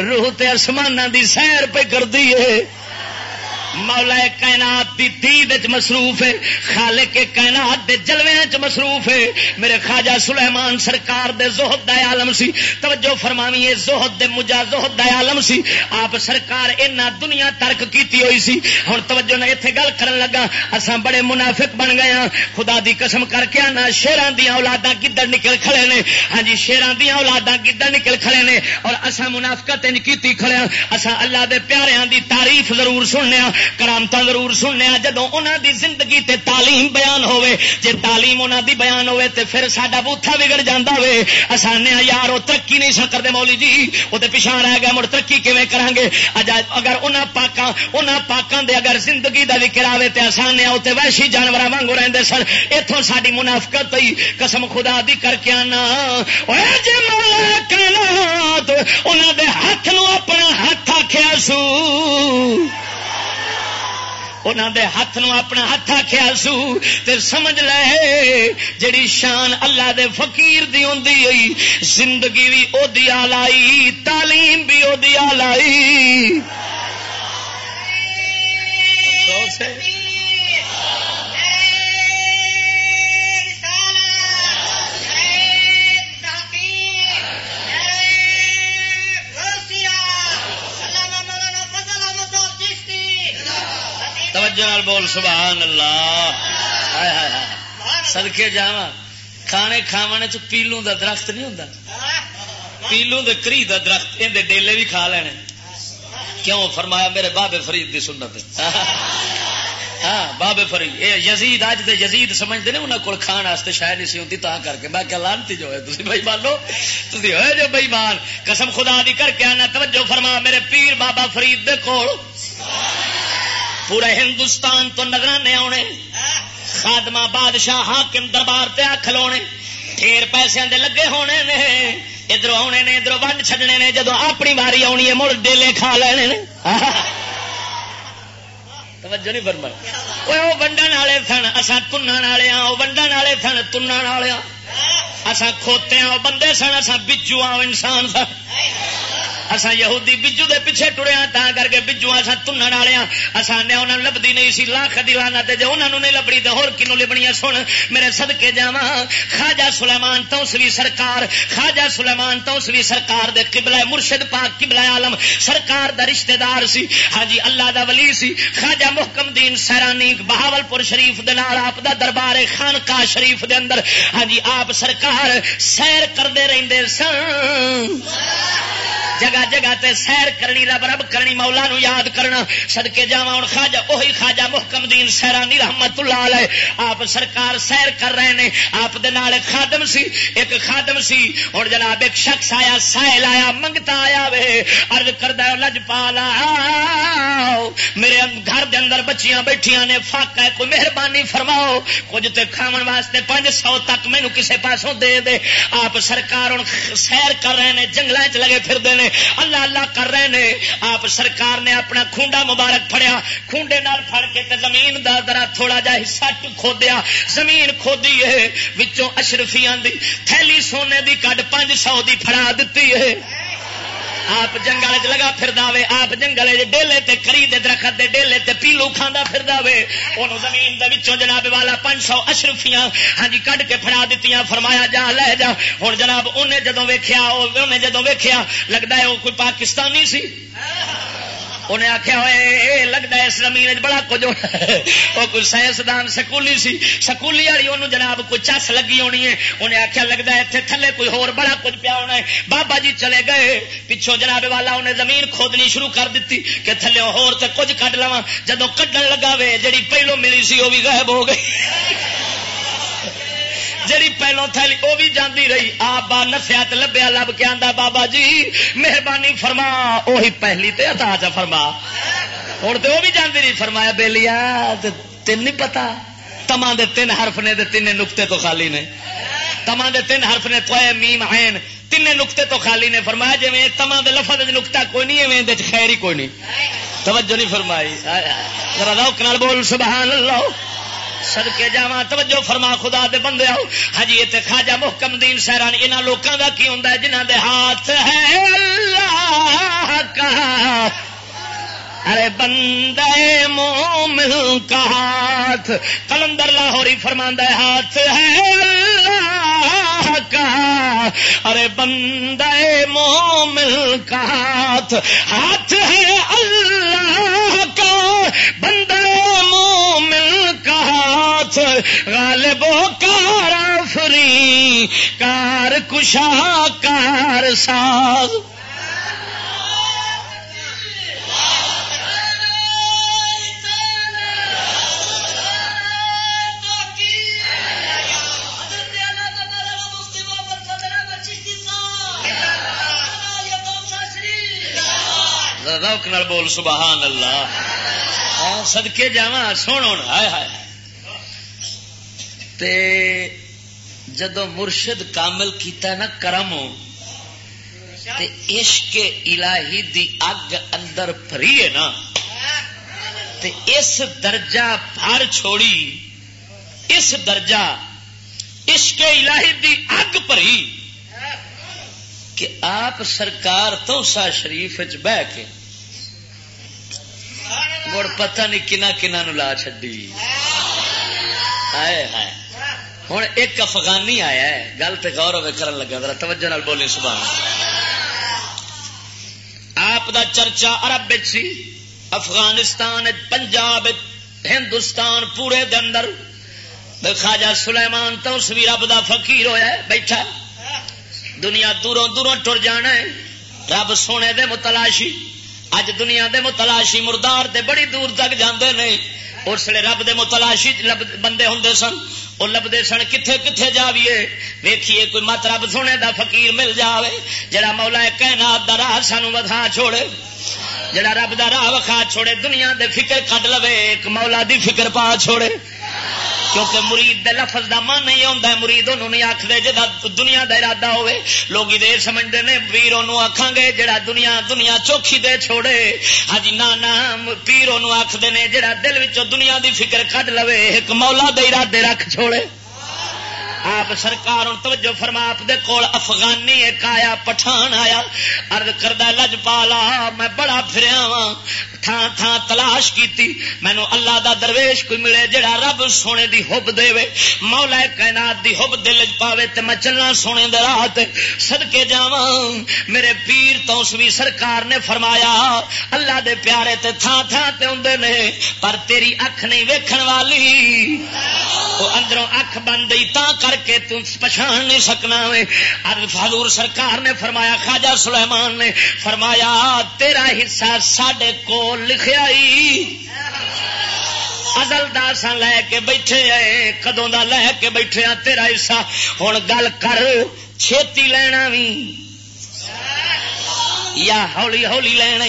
روح تے آسمان دی سیر پہ کر دیے مولا کائنات دی دید چ مصروف ہے، خالق کے کائنات دے جلوے چ مصروف ہے۔ میرے خواجہ سلیمان سرکار دے زہد دا عالم سی۔ توجہ فرماوی ہے زہد دے مجا زہد دا عالم سی۔ آپ سرکار اینا دنیا ترک کیتی ہوئی سی۔ ہن توجہ نہ ایتھے گل کرن لگا، اساں بڑے منافق بن گئے ہاں۔ خدا دی قسم کر کے انا شیراں دی اولاداں کدھر نکل کھڑے نے۔ ہاں جی شیراں دی اولاداں کدھر نکل کھڑے نے۔ اور اساں منافقت انج کیتی کھڑے ہاں۔ اساں اللہ دے پیاریاں دی تعریف ضرور سننے ہاں کرامت ضرور سننے ہاں۔ جدو انہوں دی زندگی تے تعلیم بیان ہوئے جے تعلیم انہوں دی بیان ہوئے تے پھر ساڈا بوتھا بگڑ جانا ہوئے آسانے ہاں, یار وہ ترقی نہیں سکتے مولی جی وہ پچھا رہ گیا مڑ ترقی کیون کریں گے اگر انہوں پاکاں انہوں پاکاں دے اگر زندگی کا ذکر آئے تو آسانے اتنے ہاں, ویشی جانور وانگو رہتے سن اتوں ساری منافقت ہوئی قسم خدا دی کر کے آنا۔ جی مولا انہوں دے ہاتھ نو اپنا ہاتھ آخیا سو۔ انہوں دے ہاتھ نو اپنا ہاتھ آخیا سو تے سمجھ لے جڑی شان اللہ دے فقیر دی ہوئی، زندگی بھی او دی آلائی، تعلیم بھی او دی آلائی۔ توجہ نال بول، سبحان اللہ۔ سدکے جا کھانے کھاونے چ پیلو دا درخت نہیں ہوں پیلو دے کری دا درخت، ان ڈیلے بھی کھا لینے۔ کیوں؟ فرمایا، میرے بابے فرید دی سنت۔ ہاں بابے فرید۔ اے یزید اج دے یزید سمجھتے ہیں انہوں کو کھان واسطے شاید نہیں سی ہوتی تا کر کے۔ میں کیا لانتی جو ہے تھی بھائی مان لو تھی ہوئے جو بھائی مان قسم خدا دی کر کے آنا، توجہ فرما، میرے پیر بابا فرید دے کول۔ پورے ہندوستان تو نظرانے آنے خادمہ بادشاہ حاکم دربار تے کھلونے۔ ڈھیر پیسے دے لگے ہونے نے۔ ادھر آنے نے ادھر ونڈ چڈنے نے۔ جدو اپنی باری آنی ہے، مڑ ڈیلے کھا لینے نے۔ توجہ نہیں فرما وہ ونڈن والے سن اصا تنا والے ہاں وہ ونڈن والے سن تنا والے اصا کھوتے ہاں بندے سن اصا بجو آ انسان سن۔ اصا یہودی بجو دے پیچھے ٹریا تا کر کے بجو اصا تن والے ہاں۔ اصا نے ہاں، انہوں لبھی نہیں سی، لاکھ دلانا جی انہوں نہیں لبڑی تو ہو کنو لبنی سن؟ میرے سدکے جا خاجا سلیمان توسوی سرکار خاجا سلیمان توسوی سرکار دے قبلہ مرشد پاک قبلہ عالم سرکار دا رشتہ دار سی۔ ہاں جی اللہ دا ولی سی۔ خاجا محکم دین سیرانی بہاول پور شریف دے نال آپ دا دربار خان کا شریف دے اندر۔ ہاں جی آپ سرکار سیر کرتے رہتے سن۔ جگہ جگہ تے سیر کرنی، رب رب کرنی، مولا نو یاد کرنا سدکے جا ہوں خاجا وہی خاجا محکم دین سیرانی رحمت اللہ علیہ۔ آپ سرکار سیر کر رہے ہیں آپ دے نال خادم سی، ایک خادم سی۔ اور جناب ایک شخص آیا، سائل آیا، منگتا آیا وے ارد کردہ لج پالا میرے گھر دے اندر بچیاں بیٹھیاں نے فاقا ہے، کوئی مہربانی فرماؤ۔ کچھ تے کھاون واسطے پانچ سو تک مینو کسے پاسوں دے دے۔ آپ سرکار سیر کر رہے ہیں جنگل چ لگے پھر دے اللہ اللہ کر رہے نے۔ آپ سرکار نے اپنا کھونڈا مبارک پھڑیا۔ کھونڈے نال پھڑ کے تے زمین دا ذرا تھوڑا جا حصہ کھودیا۔ زمین کھودی ہے، وچوں اشرفیاں دی تھیلی سونے دی کڈ پانچ سو دی پھڑا دیتی ہے۔ آپ جنگل چ لگا پھر آپ جنگل ڈیلے تے کری دے درخت دے ڈیلے تے پیلو کھانا پھر دے زمین دے وچوں جناب والا پانچ سو اشرفیاں ہاں جی کڈ کے فڑا دیتی فرمایا جا، لے جا۔ ہوں جناب انہیں جدو ویخیا انہیں جدو ویخیا لگتا ہے وہ کوئی پاکستانی سی؟ انہیں آخیا ہوئے لگتا ہے اس زمین بڑا کچھ وہ کوئی سائنسدان سکولی سی، سکولی والی انہوں جناب کوئی چس لگی ہونی ہے۔ انہیں آخیا لگتا ہے اتنے تھلے کوئی ہور بڑا کچھ پیا ہونا ہے۔ بابا جی چلے گئے، پچھوں جناب والا انہیں زمین کھودنی شروع کر دیتی کہ تھلے ہور تے کچھ کٹ لوا جدو کڈن لگا وے جی پہلو ملی سی وہ بھی غائب ہو گئی۔ جی پہلو تھیلی وہ بھی جاندی رہی آپ نسیا لبیا لب کے آدھا بابا جی مہربانی فرما وہی پہلی تے اتا چا فرما۔ ہوں تو وہ بھی جاندی رہی، فرمایا بےلیا تین نہیں پتا تما دے تین حرف نے دے تین نقطے تو خالی نے۔ تما دے تین حرف نے تو میم عین تین نقطے تو خالی نے۔ فرمایا جی میں تما دے لفظ نقطہ کوئی نہیں ہے خیر ہی کوئی نہیں۔ توجہ نہیں فرمائی۔ ذرا روک نال بول، سبحان اللہ۔ سدکے جا توجہ فرما، خدا دے بندے آؤ۔ ہجی اتنے خاجا محکم دین سیران یہاں لوگوں کا کی ہوں جنہ دے ہاتھ ہے اللہ کا۔ ارے بندے مومن کا ہاتھ، کلندر لاہوری فرما ہاتھ ہے اللہ کا۔ ارے بندے مومن کا ہاتھ ہاتھ ہے اللہ کا۔ بندے مومن کا ہاتھ، غالب و کار فری کار کشا کار ساز۔ روک نال بول سبحان اللہ۔ ہاں، سدکے جا سن ہائے ہائے۔ تے جدو مرشد کامل کیتا نا کرم تے عشق الہی دی اگ اندر پری ہے نا، تے اس درجہ بھر چھوڑی، اس درجہ عشق الہی دی اگ پری کہ آپ سرکار تو سا شریف بہ کے مڑ پتہ نہیں کنا کنا نو لا چڈی ہوں ایک افغانی آیا ہے۔ گل تو گور کرن لگا، ذرا توجہ نال بولی سبحان آپ دا چرچا عرب سی، افغانستان، پنجاب، ہندوستان، پورے دے اندر۔ خواجہ سلیمان تو اس بھی رب دا فقیر ہویا ہے، بیٹھا۔ دنیا دوروں دوروں ٹر جانا ہے۔ رب سونے دے متلاشی۔ اج دنیا دے متلاشی مردار دے بڑی دور تک جاندے نے، اس لیے رب دے متلاشی بندے ہوں سن، وہ لبتے سن کتنے کتنے جاویے۔ ویکھیے کوئی مت رب سونے دا فقیر مل جاوے، جڑا مولا کائنات دا راہ سانو ودھا چھوڑے، جڑا رب دا راہ وکھا چھوڑے، دنیا دے فکر کٹ لوے، ایک مولا دی فکر پا چھوڑے۔ کیونکہ مرید دے لفظ دا من نہیں ہوتا مرید انہوں نہیں آخر جا دنیا دا ارادہ ہوئے، لوگ دیر سمجھتے ہیں پیر آخان گے، جڑا دنیا دنیا چوکھی دے چھوڑے۔ ہجی نہ پیر آخر نے، جڑا دل و دنیا دی فکر کٹ لو ایک مولا دے ارادے رکھ چھوڑے۔ آپ سرکار ہوں توجہ فرما، آپ دے کول افغانی ایک آیا، پٹھان آیا ارد کردہ لج پالا میں بڑا پھریا وا تھان تھان تلاش کیتی۔ مینو اللہ دا درویش کوئی ملے جڑا رب سونے دی حب دے وے مولا کائنات دی حب دل پاوے تے میں چلنا سونے دے رات صدکے جاواں۔ میرے پیر تو اس سرکار نے فرمایا، اللہ دے پیارے تے تھان تھان تے ہوندے نے، پر تیری اکھ نہیں ویکھن والی۔ او اندروں اکھ بند گئی تا کر کے تم پچھان نہیں سکنا وے۔ حضور سرکار نے فرمایا، خواجہ سلیمان نے فرمایا، تیرا حصہ ساڈے کو لکھیا ازل داسا لے کے بیٹھے آئے، کدوں دا لے کے بیٹھے آ تیرا حصہ۔ ہوں گل کر، چھتی لینا بھی یا ہولی ہولی لینا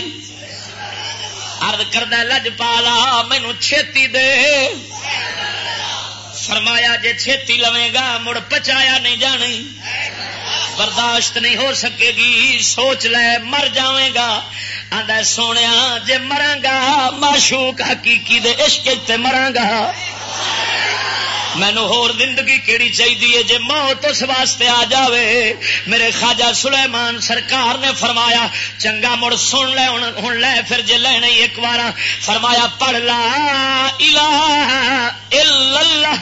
ارد کردہ، لج پالا مینو چھتی دے۔ فرمایا، جے چھتی لوے گا، مڑ پچایا نہیں جانی برداشت نہیں ہو سکے گی، سوچ لے، مر جائے گا۔ آدھا سونے جے مرانگا، معشوق حقیقی دے عشق تے مرانگا مینو ہور زندگی کیڑی چاہیے جی موت اس واسطے آ جاوے، میرے خواجہ سلیمان سرکار نے فرمایا، چنگا مڑ سن لے ہوں لے، پھر جی لینا ایک بار فرمایا، پڑھ لا الہ الا اللہ،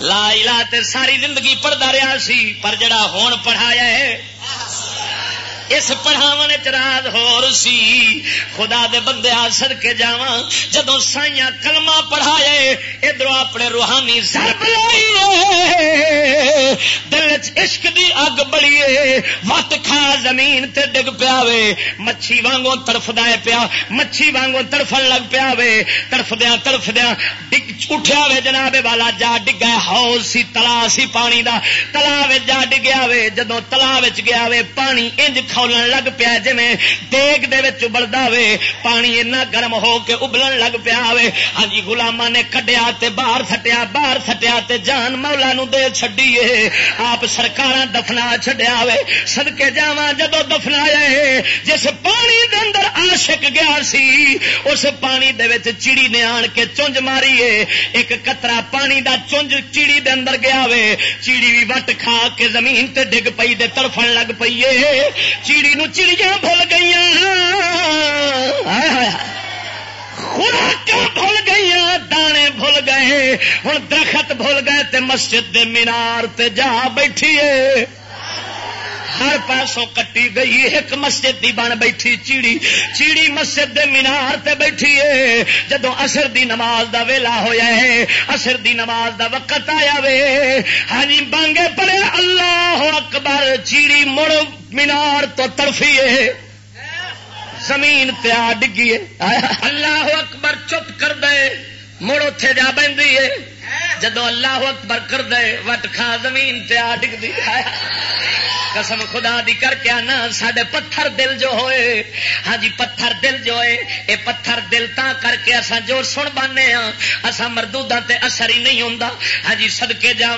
لا الہ تے ساری زندگی پڑھتا رہا سی، پر جڑا ہون پڑھایا ہے اس پڑھاو راز ہو سی۔ خدا دے بندے سد کے جا جدو سائیاں کلمہ پڑھائے، ادھر اپنے روحانی سرب لائی دل عشق دی اگ بڑی وت کھا زمین تے ڈگ پیا مچھی وانگو تڑف پیا، مچھی وانگو تڑفن لگ پیا تڑف دیا تڑف دیا ڈگ اٹھیا وے جناب والا، جا ڈگا ہاؤ سی، تلا سی پانی دا۔ تلا جا ڈگیا وے جدو تلا گیا وے، پانی انج کھولن لگ پیا جی دیگ ابلتا وے پانی اینا گرم ہو کے ابلن لگ پیا وے ہاں جی گلاما نے کڈیا تے باہر سٹیا باہر سٹیا تے جان مولا نو دے چڈیے آپ سرکار دفنا چڈیا وے سدکے جا جدو دفنا جس پانی دے اندر عاشق گیا سی اس پانی دے وچ چڑی نے آن کے چونج ماری ہے ایک کترا پانی دا چونج چیڑی دے اندر گیا وے چیڑی بھی وٹ کھا کے زمین تے ڈگ پئی دے تڑفن لگ پئی ہے چیڑی نو چڑیاں بھول گئی خوراک بھول گئی دانے بھول گئے۔ ہوں درخت بھول گئے تے مسجد دے مینار تے جا بیٹھیے۔ ہر پاسوں کٹی گئی ایک مسجد دی بن بیٹھی چیڑی چیڑی مسجد دے مینار تے بیٹھی ہے۔ جدو اثر دی نماز دا ویلا ہویا ہے اثر دی نماز دا وقت آیا وے۔ ہاں جی، بانگے پڑے۔ اللہ اکبر، چیڑی مڑ مینار تو تڑفی ہے۔ زمین تیا ڈگی اللہ اکبر چپ کر دے، مڑ اتے جا بہی ہے۔ جدو اللہ اکبر کر دے، وٹ کھا زمین تیا ڈگتی قسم خدا دی کر کے آنا سڈے پتھر دل جو ہوئے۔ ہاں جی پتھر دل جو ہوئے، اے پتھر دل تا کر کے اصا جو سن بانے ہاں اصا مردودا تے اثر ہی نہیں ہوں ہاں جی سدکے جا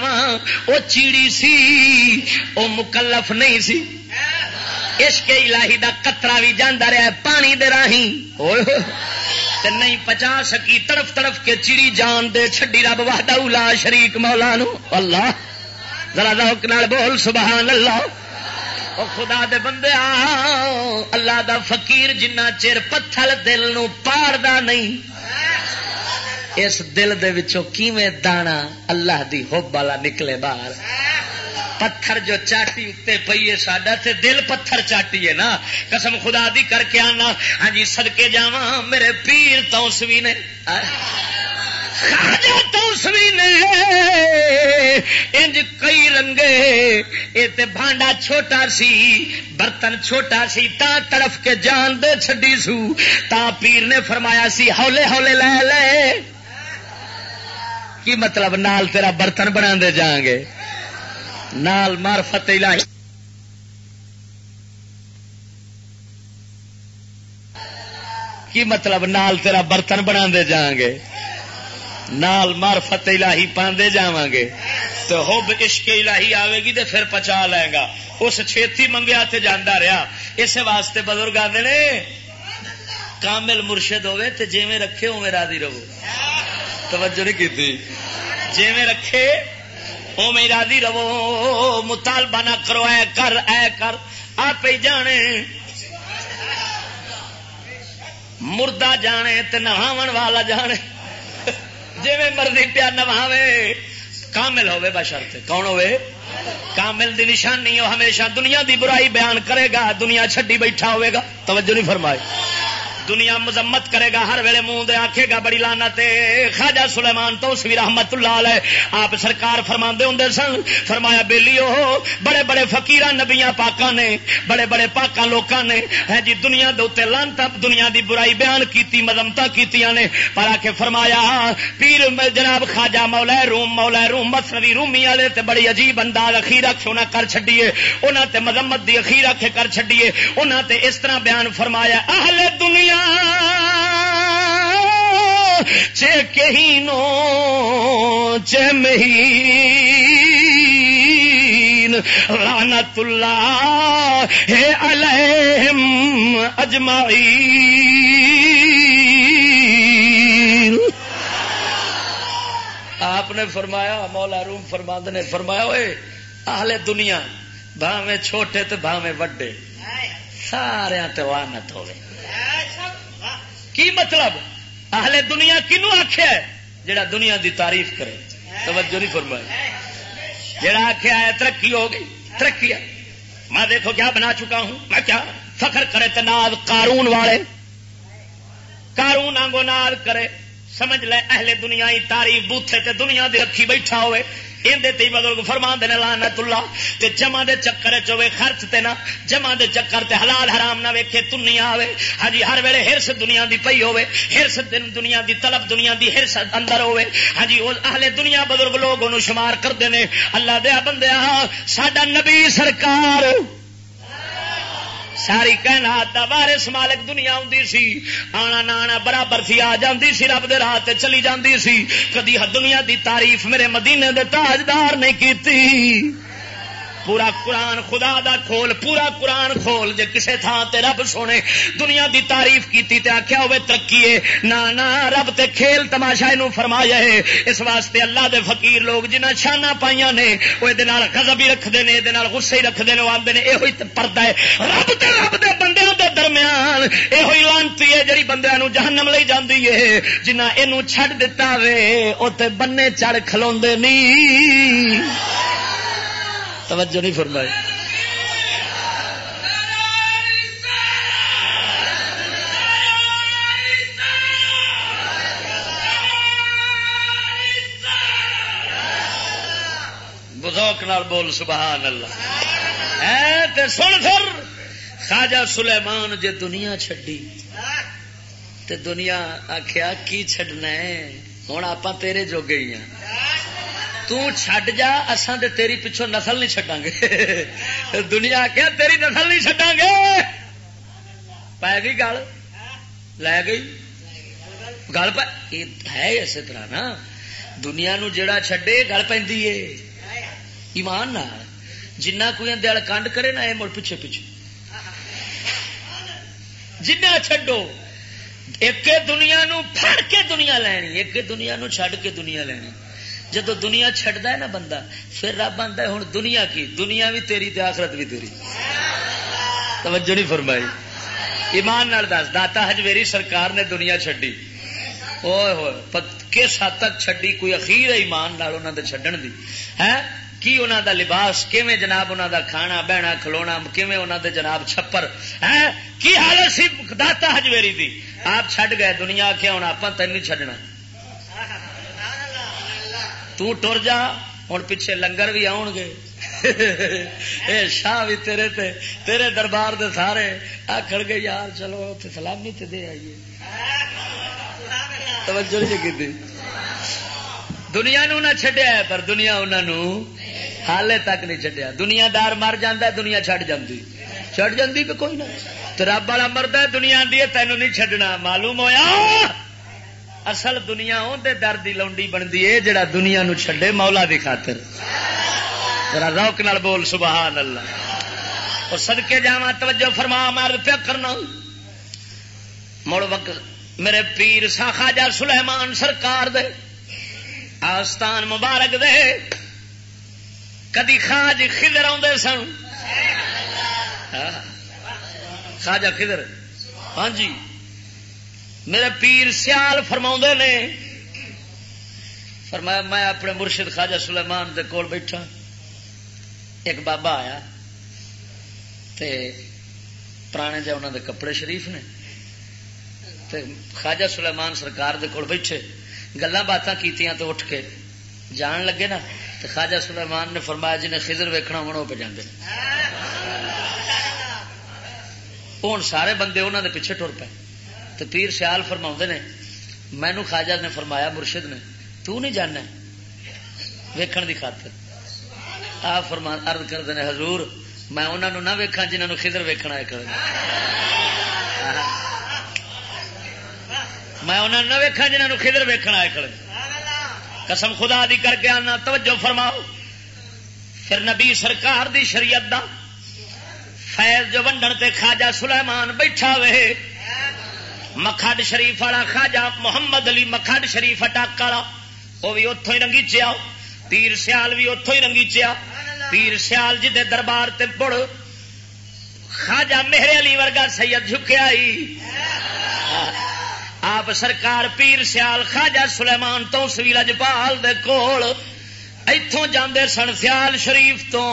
وہ چیڑی سی وہ مکلف نہیں سی۔ عشق الہی دا قطرہ بھی جانا رہا ہے پانی دے راہی۔ نہیں پچا سکی تڑف تڑف کے چڑی جان دے چڈی رب وحدہ لا شریک مولا نو۔ اللہ، ذرا روک نال بول، سبحان اللہ۔ او خدا دے بندے اللہ دا فقیر جنہ چر پتھر دل نو پاڑدا نہیں۔ اس دل دے وچوں کیویں دانا اللہ دی حب والا نکلے باہر۔ پتھر جو چاٹی اتنے پی ہے ساڈا تے دل پتھر چاٹی ہے نا۔ قسم خدا دی کر کے آنا۔ ہاں جی سدکے جا میرے پیر توسوی نے۔ توسوی نے۔ انج کئی رنگے یہ تے بھانڈا چھوٹا سی، برتن چھوٹا سی، تا طرف کے جان دے چڈی سو۔ تا پیر نے فرمایا سی ہولے ہولے لے لے۔ کی مطلب؟ نال تیرا برتن بنا دے جان گے۔ نال مارفت الہی۔ کی مطلب؟ نال تیرا برتن بنا دے جان گے۔ نال مارفت الہی پاندے جاواں گے تو ہوب عشق الہی آئے گی تو پھر پچا لے گا۔ اس چھتی منگیا تے جانا رہا۔ اس واسطے بزرگ آتے نے، کامل مرشد ہوے تے جی میں رکھے او راضی رہو۔ توجہ نہیں کی جی میں رکھے او میں راضی رہو۔ مطالبہ نہ کرو، اے کر اے کر۔ آپ ہی جانے۔ مردہ جانے تے نہاون والا جانے۔ جی مرضی پیا نواوے کامل ہوے بشرط کون ہوے کامل دی نشانی وہ ہمیشہ دنیا دی برائی بیان کرے گا، دنیا چھڈی بیٹھا ہوئے گا۔ توجہ نہیں فرمائے دنیا مذمت کرے گا، ہر ویلے منہ دے آکھے گا بڑی لانا تے خاجا سلیمان تو اس بھی رحمت اللہ علیہ، آپ سرکار فرما ہوں سن۔ فرمایا بےلی ہو بڑے بڑے فقیر نبیاں پاکاں نے، بڑے بڑے پاکاں لوکاں نے، ہے جی دنیا دے لانتا دنیا دی برائی بیان کیتی مذمتا کیتیاں نے۔ پر آ کے فرمایا، پیر جناب خاجا مولا روم مولا روم مسنوی رومی والے تے بڑی عجیب انداز اخیر کیوں کر چڈیے انہوں تے مذمت دی اخیر کر چڈیے انہوں تے اس طرح بیان فرمایا، اہل دنیا چہینو چمہی المشرکین لعنت اللہ ہے علیہم اجمعین۔ آپ نے فرمایا، مولا روم فرماند نے فرمایا ہوئے اہل دنیا، بھاویں چھوٹے تو بھاویں وڈے۔ سارے وانت ہوئے کی مطلب؟ اہل دنیا کنو آخیا جڑا دنیا دی تعریف کرے۔ توجہ نہیں فرمائی۔ جڑا آخیا ہے، ترقی ہو گئی، ترقی ہے۔ میں دیکھو کیا بنا چکا ہوں۔ میں کیا فخر کرے تو ناد کارون والے۔ کارون آنگو ناد کرے۔ سمجھ لے اہل دنیا ہی تعریف بوتھے تے دنیا دی رکھی بیٹھا ہوئے۔ اندر بزرگ فرما دے لانت اللہ، تے جمع دے چکر چوے خرچ تے نہ، جمع دے چکر تے حلال حرام نہ ویکھے تنیا آوے۔ ہاں جی، ہر ویلے ہرس دنیا دی پئی ہوے ہرس دنیا دی طلب دنیا دی ہرس اندر ہوے ہاں جی اہل دنیا بزرگ لوگ انہوں شمار کرتے ہیں اللہ دیا بندیا، ساڈا نبی سرکار ساری کائنات دا وارث مالک دنیا آتی سی۔ آنا نانا برابر سی آ جاندی سی، رب دے راہ تے چلی جاندی سی۔ کدی دنیا دی تعریف میرے مدینے دے تاجدار نہیں کیتی۔ پورا قرآن خدا دا کھول، پورا قرآن کھول۔ جے کسے تھان تے رب سونے دنیا دی تعریف کیتی تے آخیا ہوئے ترقی ہے نہ نہ رب تے کھیل تماشا نو فرمایا ہے اس واسطے اللہ دے فقیر لوگ جنہ شانہ پائیاں نے، وہ یہ غضب ہی رکھتے ہیں یہ غصے ہی رکھتے ہیں وہ آتے ہیں یہ پردہ ہے رب تے رب دے بندے دے درمیان یہ لانتی ہے جی بندے جہنم لئی جاندی ہے جنہ یہ چھڈ دتا وے وہ بننے چڑھ کھلو نہیں توجہ نہیں فرمائی۔ بزوک نال بول، سبحان اللہ۔ اے سن سر خاجا سلیمان جے دنیا چڈی تے دنیا آخیا کی چڈنا ہے؟ ہوں آپ تیرے جو گئی ہیں تڈ جا اصا تو تیری پچھوں نسل نہیں چڈا گے۔ دنیا کیا تیری نسل نہیں چڈا گے۔ پی گئی گل؟ لے گئی۔ گل ہے اسی طرح نا۔ دنیا نو جڑا چڈے گل پہ ایمان نہ جنہ کوئی دل کنڈ کرے نا یہ مڑ پیچھے پیچھے جنہ چڈو ایک دنیا نو پھڑ کے دنیا لینی ایک دنیا نو چھڈ کے دنیا لینی۔ جدو دنیا چڈتا ہے نا بندہ، پھر رب آتا ہے ہوں دنیا کی؟ دنیا بھی تیری تے آخرت بھی تیری۔ توجہ نہیں فرمائی۔ ایمان نال دس، داتا ہجویری سرکار نے دنیا چڈی کس حد تک چڈی کوئی اخیر ایمان نال انہوں نے چڈن دی؟ ہے کی انہوں دا لباس؟ کیویں جناب انہوں دا کھانا بہنا کھلونا، کیویں انہوں دے جناب چھپر؟ ہے کی حالت سی داتا ہجویری دی؟ آپ چھڈ گئے، دنیا کیا ہوں آپ تین نہیں چڈنا تر جا ہوں پیچھے لنگر بھی آؤ گے۔ اے شاہ بھی تیرے تے، تیرے دربار دے سارے آخر گے، یار چلو اتنے سلامی تے دے آئیے۔ توجہ نہیں کی دنیا نو نہ چڈیا پر دنیا انہوں حالے تک نہیں چڈیا دنیا دار مر جا دنیا چڈ جاتی چڑ جاتی کہ کوئی نہ۔ رب والا مرد ہے، دنیا دی تینوں نہیں چڈنا معلوم ہویا؟ اصل دنیا اندر در دی لونڈی بنتی ہے، جڑا دنیا نو چھڈے مولا دی خاطر۔ ذرا روک نال بول، سبحان اللہ۔ اور سدکے جا توجہ فرما مار پیا کرنا۔ مڑ وقت میرے پیر ساخا جا سلیمان سرکار دے، آستان مبارک دے۔ کدی خاج خدر آدھے سن؟ خاجا خدر ہاں جی۔ میرے پیر سیال فرما نے فرمایا میں اپنے مرشد خواجہ سلیمان دے کول بیٹھا ایک بابا آیا تے پرانے جا انہوں دے کپڑے شریف نے تے خواجہ سلیمان سرکار دے کول بیٹھے گلا باتاں کیتیاں تو اٹھ کے جان لگے نا تو خواجہ سلیمان نے فرمایا جنہیں خضر ویکھنا ہونا وہ پہ جاندے ہوں سارے بندے انہوں دے پیچھے ٹر پے۔ تو پیر سیال فرما نے مینو خاجا نے فرمایا، مرشد نے، تو نہیں جانا ویکھن دی خاطر۔ آپ فرما ارد کرتے ہیں حضور، میں انہوں نہ ویکھا جنہوں خدر ویکھنا ہے کر میں انہوں نہ ویکھا جنہوں خدر ویکھنا ہے کر قسم خدا دی کر کے آنا، توجہ فرماؤ۔ پھر نبی سرکار دی شریعت دا فیض جو ونڈن تے خواجہ سلیمان بیٹھا وے۔ مکھڈ شریف والا خواجہ محمد علی مکھڈ شریف اٹاک والا، وہ بھی اتوں ہی رنگیچیا، پیر سیال بھی اتوں ہی رنگیچیا۔ پیر سیال جی دے دربار تے پڑ خواجہ میرے علی ورگا سید جھکیا آپ سرکار پیر سیال خواجہ سلیمان تو سوی رجپال دے کول اتوں جاندے سن سیال شریف تو۔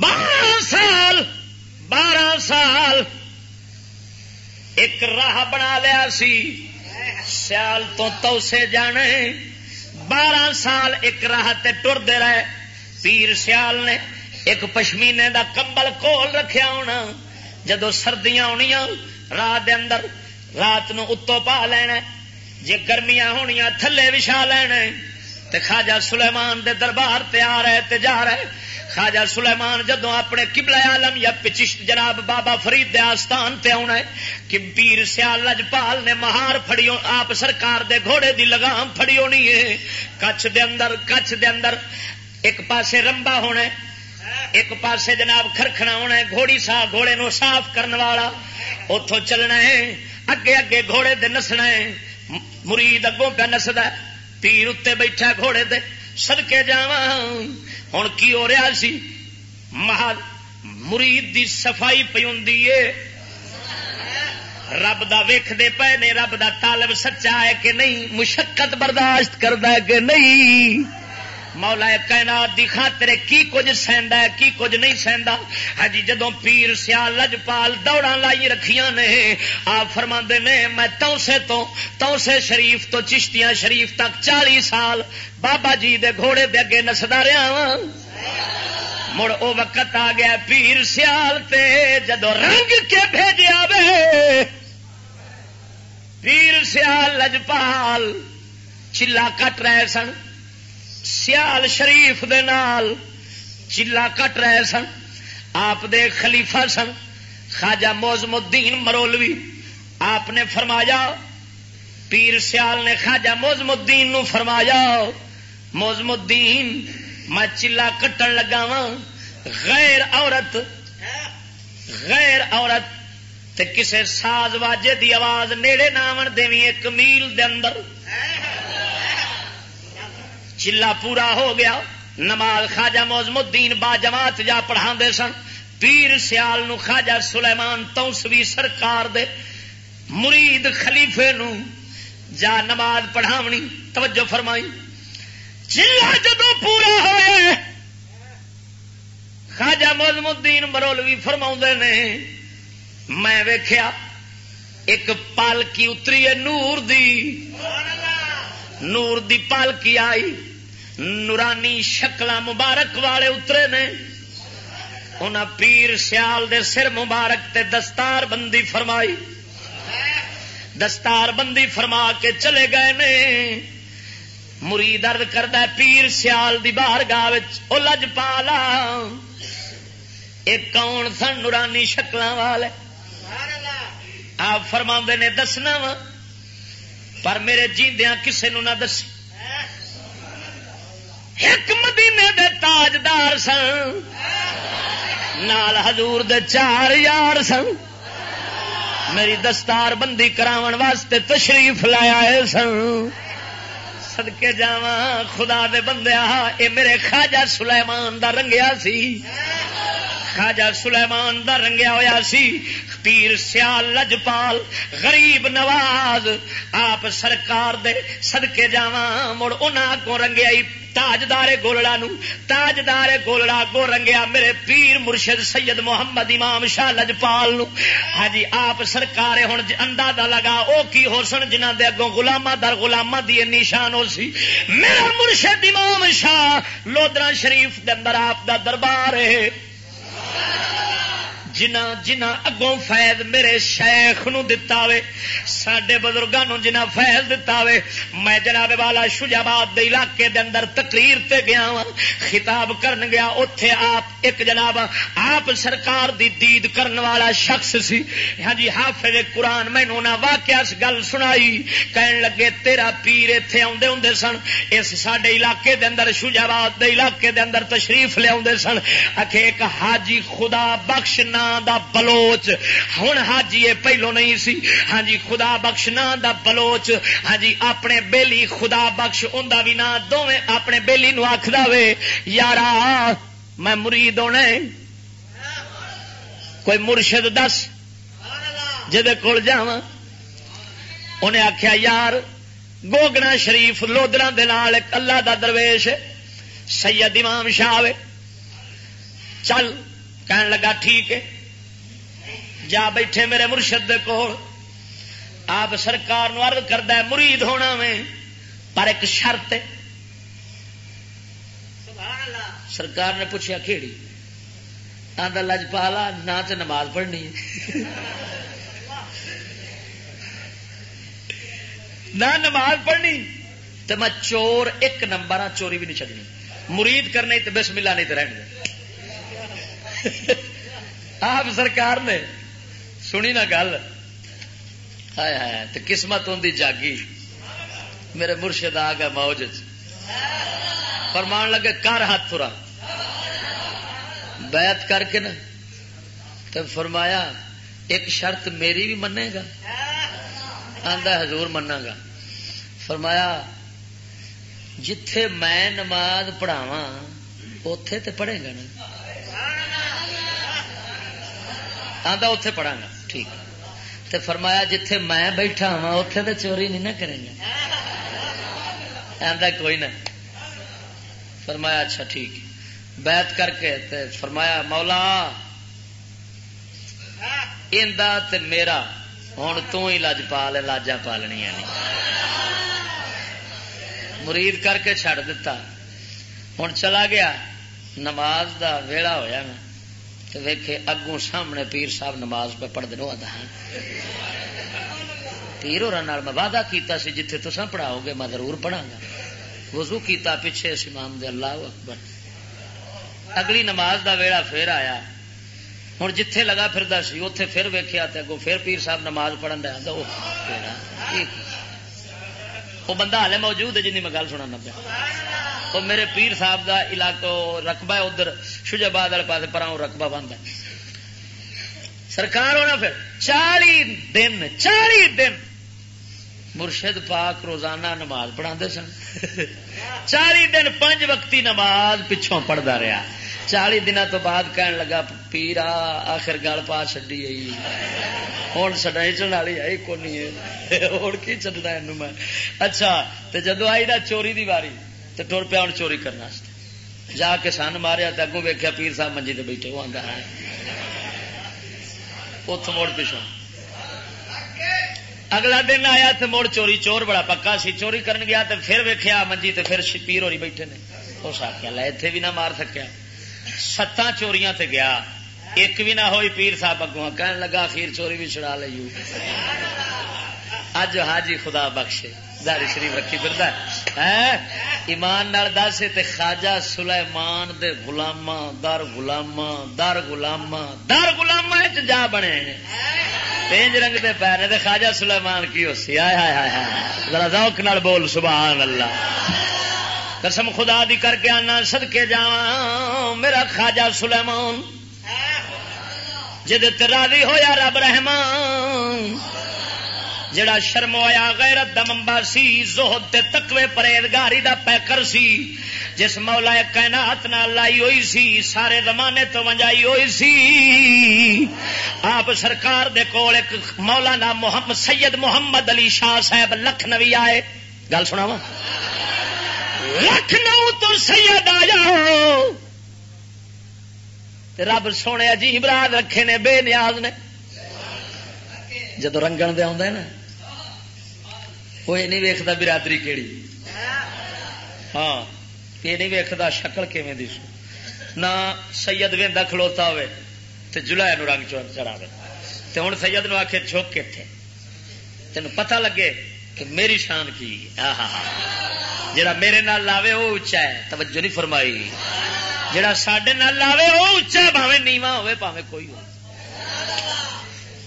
بارہ سال بارہ سال ایک راہ بنا لیا سی۔ سیال تو تو سے جانے۔ بارہ سال ایک راہ ٹرتے رہے۔ پیر سیال نے ایک پشمینے دا کمبل کول رکھیا ہونا۔ جدو سردیاں ہونیاں رات دے اندر رات نو اتو پا لینا۔ جے گرمیاں ہونیاں، تھلے وچھا لینا۔ تے خواجہ سلیمان دے دربار تے آ رہے تے جا رہے۔ خواجہ سلیمان جدو اپنے کبلا عالم یا پچشت جناب بابا فرید دے آستان تے آنا ہے کہ پیر سیال لجپال نے مہار پھڑی آپ سرکار دے گھوڑے دی لگام پھڑی ہونی ہے۔ کچھ دے اندر کچھ دے اندر ایک پاسے رمبا ہونا ہے۔ ایک پاسے جناب کھرکھنا ہونا ہے۔ گھوڑی سا گھوڑے نو صاف کرنے والا اتوں چلنا ہے۔ اگے اگے گھوڑے دے نسنا ہے۔ مرید اگوں پہ نسدا پیر اتنے بیٹھا گھوڑے دے۔ سدکے جاواں۔ ہوں کی ہو رہا سی؟ محل مرید دی صفائی پی ہوں رب دا ویختے پے نے، رب دا طالب سچا ہے کہ نہیں؟ مشقت برداشت کرتا ہے کہ نہیں؟ مولا کائنات دی خاطر کی کچھ سہندا ہے، کی کچھ نہیں سہندا ہاں جی جدوں پیر سیال لجپال دوڑا لائی رکھیاں نے، آپ فرما نے، میں توسے تو، توسے شریف تو چشتیاں شریف تک چالی سال بابا جی دے گھوڑے دے اگے نسدا رہا وا مڑ او وقت آ گیا پیر سیال تے جدو رنگ کے بھیجیا وے پیر سیال لجپال چلا کٹ رہے سن۔ سیال شریف دے نال چلا کٹ رہے سن، آپ دے خلیفہ سن، خواجہ موزم الدین مرولوی، آپ نے فرمایا، پیر سیال نے خواجہ موزم الدین نو فرمایا موزم الدین، میں چلا کٹن لگا وا غیر عورت غیر عورت، تے کسے ساز واجے دی آواز نیڑے ناون دیوی ایک میل دے اندر چلا پورا ہو گیا۔ نماز خاجا موزم الدین با جماعت جا پڑھا سن۔ پیر سیال نو خاجا سلیمان توسوی سرکار دے۔ مرید خلیفے نو جا نماز پڑھاونی توجہ فرمائی۔ چلا جدو پورا ہوئے خاجا موزم الدین مرولوی فرما نے۔ میں ویخیا ایک پالکی اتری ہے نور دی۔ نور دی پالکی آئی۔ نورانی شکل مبارک والے اترے نے۔ ان پیر سیال دے سر مبارک تے دستار بندی فرمائی۔ دستار بندی فرما کے چلے گئے نے۔ مری درد کرد پیر سیال دی باہر گاہ لج پالا۔ ایک کون سن نورانی شکل والے؟ آپ فرما نے، دسنا وا۔ پر میرے جیندیاں کسے نو نہ دسی۔ ایک مدینے دے تاجدار سن۔ نال حضور دے چار یار سن۔ میری دستار بندی کراون واسطے تشریف لایا ہے سن۔ سدکے جا خدا دے بندیا اے میرے خواجہ سلیمان دا رنگیا سی۔ خواجہ سلیمان دا رنگیا ہوا سی پیر سیال، لجپال، غریب نواز، آپ سرکار دے سدکے جا مڑ ان کو رنگیا تاجدار گولڑا نو، تاجدار گولڑا گو رنگیا میرے پیر مرشد سید محمد امام شاہ لجپال نو۔ ہاں جی آپ سرکار ہوں جی اندازہ لگا، او کی ہو سن جنہ دے اگوں گلاما در گلاما دی نشان ہو سی۔ میرا مرشد امام شاہ لودرا شریف دے اندر آپ دا دربار ہے۔ جنا جنا اگوں فیض میرے شیخ نو دتا وے سڈے بزرگوں جنا فیض دتا وے، میں جناب والا شجاباد دے علاقے دے اندر تقریر تے گیا وا خطاب کرن گیا اتے آپ ایک جناب، آپ سرکار دی دید کرن والا شخص سی۔ ہاں جی حافظ قرآن مینو نہ واقعہ گل سنائی، کہن لگے، تیرا پیر اتے آدھے ہوں سن، اس سڈے علاقے دے اندر شجاباد دے علاقے دے اندر تشریف لیا سن۔ آخ ایک حاجی خدا بخش نا دا بلوچ۔ ہوں حاجی پہلو نہیں سی۔ ہاں جی خدا بخش نا دا بلوچ۔ ہاں جی اپنے بیلی خدا بخش ان بھی نہ دونیں اپنے بیلی نو آخر وے یار میں مرید ہونا کوئی مرشد دس کول جا انہیں آخیا یار، گوگنا شریف لودرا اللہ دا درویش سید امام شاہ چل، کہن لگا، ٹھیک ہے۔ جا بیٹھے میرے مرشد کول۔ آپ سرکار ارد کردہ مرید ہونا میں۔ پر ایک شرط ہے۔ سرکار نے پوچھا کہڑی آدھا لجپالا نہ تو نماز پڑھنی۔ نہ نماز پڑھنی تو میں چور ایک نمبر آ چوری بھی نہیں چڑنی مرید کرنے تو بس ملا نہیں تو رہنے آپ سرکار نے، سنی نا گل۔ تو قسمت ہوں جاگی۔ میرے مرشد آ گئے موج۔ فرمان لگے کر ہاتھ تھرا بیعت کر کے نا، تو فرمایا، ایک شرط میری بھی منے گا۔ آدھا حضور منا گا۔ فرمایا، جتھے میں نماز پڑھاوا اتے تو پڑھے گا نا۔ آدھا اتے پڑھا گا، ٹھیک۔ تو فرمایا، جتھے میں بیٹھا وا اتے تو چوری نہیں نہ کریں گا آدھا کوئی نہ۔ فرمایا اچھا ٹھیک۔ بیعت کر کے تے فرمایا، مولا تے میرا ہوں تو ہی لج پال لاجا پالنیا نہیں مرید کر کے چھڑ دیتا ہوں چلا گیا۔ نماز دا ویڑا ہویا نا۔ تو ویکھے اگوں سامنے پیر صاحب نماز پہ پڑھ دوں پیر اور میں وعدہ کیتا سی، جتھے تو پڑھاؤ گے، میں ضرور پڑھا گا۔ وضو کیتا پیچھے اس امام دے، اللہ اکبر۔ اگلی نماز دا ویڑا پھر آیا۔ ہوں جتھے لگا پھر سی اتے پھر ویکیا اگو پھر پیر صاحب نماز پڑھن دیا وہ بندہ ہالے موجود ہے جن میں گل سنا پیا۔ وہ میرے پیر صاحب دا علاقہ رقبہ ادھر، شجاباد والے پاس پر رقبہ بند ہے۔ سرکار ہونا پھر چالی دن چالی دن مرشد پاک روزانہ نماز پڑھا سن۔ چالی دن پانچ وقتی نماز پچھوں پڑھتا رہا۔ چالی دن تو بعد کہن لگا، پیرا، آخر گل پا چڈی آئی۔ ہوں سڈائی چڑی آئی، کونی ہوں کی چلنا میں؟ اچھا تو جدو آئی نا چوری دی واری تو ٹر پیا ہوں چوری کرنا جا کے سن ماریا تو اگوں ویکیا پیر صاحب منجی تے بیٹھے، وہ آتا ہے۔ اتوں مڑ پچھوں۔ اگلا دن آیا تو مڑ چوری، چور بڑا پکا سی، چوری کرن گیا تو پھر ویکیا منجی تو پھر پیر ہوئی بیٹھے نے۔ اس آخیا لے اتنے بھی نہ مار سکیا۔ ستاں چوریاں تے گیا۔ ایک بھی نہ ہوئی، پیر صاحب اگوں کہن لگا خیر چوری بھی چھڑا لئی اج حاجی خدا بخشے داری شریف رکھی پھر ایمان نال دس تے خواجہ سلیمان دے غلاما در غلاما در غلاما در غلاما جا بنے تینج رنگ دے پیر نے خواجہ سلیمان کی ہو سی آئے ہائے ہائے ذرا ذوق نال بول، سبحان اللہ۔ قسم خدا دی کر کے آنا سد کے جا میرا خواجہ سلیمان۔ جد راضی ہویا رب رحمان۔ جڑا شرم ہویا غیرت دا منبع سی، زہد تے تقوی پرہیزگاری دا پیکر سی، جس مولا کائنات نہ لائی ہوئی سی، سارے زمانے تو منجائی ہوئی سی۔ آپ سرکار دے کول ایک مولانا محمد، سید محمد علی شاہ صاحب لکھنوی آئے۔ گل سنا لکھنؤ تو سید آیا رب سونے عجیب رات رکھے نے، بے نیاز نے۔ جدو رنگن دے آدھا نا۔ وہ یہ نہیں ویکتا برادری کہڑی ہاں یہ نہیں ویکتا شکل کیون دی۔ سو نہ سید وہدا کھلوتا ہوئے تو جلایا نو رنگ چڑھا تو ہوں سید نو آخے چوک کے تھے تین پتا لگے کہ میری شان کی جڑا میرے نال لاوے وہ اچا ہے، توجہ نہیں فرمائی۔ جڑا سڈے نال لاوے وہ اچا پاوے نیواں ہوے پاوے کوئی ہو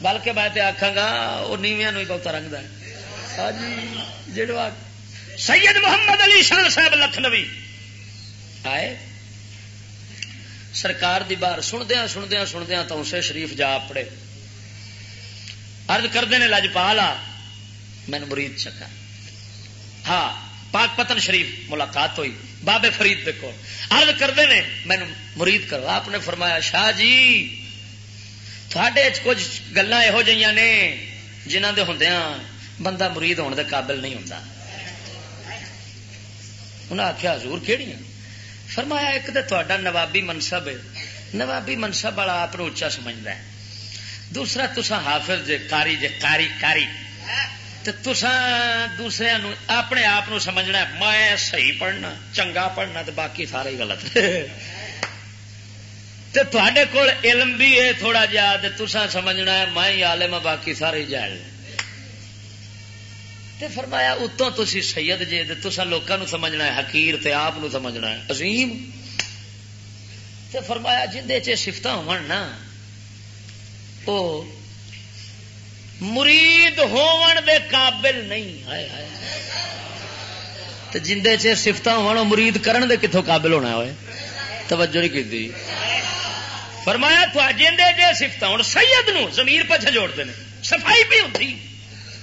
بلکہ میں آخا گا وہ نیویا نو بہت رنگ ہے۔ ہاں جی جڑا سید محمد علی شان صاحب لکھنوی۔ آئے۔ سرکار دی بار سندیا سندیا سندیا تو اسے شریف جا پڑے۔ ارد کرتے ہیں لجپالا مین مرید چکا۔ ہاں پاک پتن شریف ملاقات ہوئی، بابے فرید دیکھو ارد کرتے ہیں مینو مرید کرو آپ نے فرمایا، شاہ جی تھوڑے کچھ گلا یہو جہاں نے جنہ دے ہوں بندہ مرید ہونے دے قابل نہیں ہوں انہیں آخیا حضور کہڑی فرمایا، ایک تو تا نوابی منصب ہے۔ نوابی منصب والا آپ اچا سمجھتا ہے۔ دوسرا تسا حافظ جے کاری جے کاری کاری تسا دوسرے اپنے آپ سمجھنا میں صحیح پڑھنا، چنگا پڑھنا تو باقی سارے غلط۔ تے کول علم بھی ہے تھوڑا جا تسا سمجھنا ہے، میں ہی عالم ہاں، باقی سارے جائل تے فرمایا اتوں تھی سید جے تسا لوگوں سمجھنا ہے حکیر تے آپ سمجھنا ہے، عظیم۔ تے فرمایا جندے چ سفت ہو مرید ہون دے قابل نہیں۔ ہائے ہائے تے جندے سفت ہو مرید کرن دے کتوں قابل ہونا ہوئے۔ توجہ نہیں کی فرمایا تو جندے جے سفت ہو سید نو زمیر پچھا جوڑتے ہیں صفائی بھی ہوتی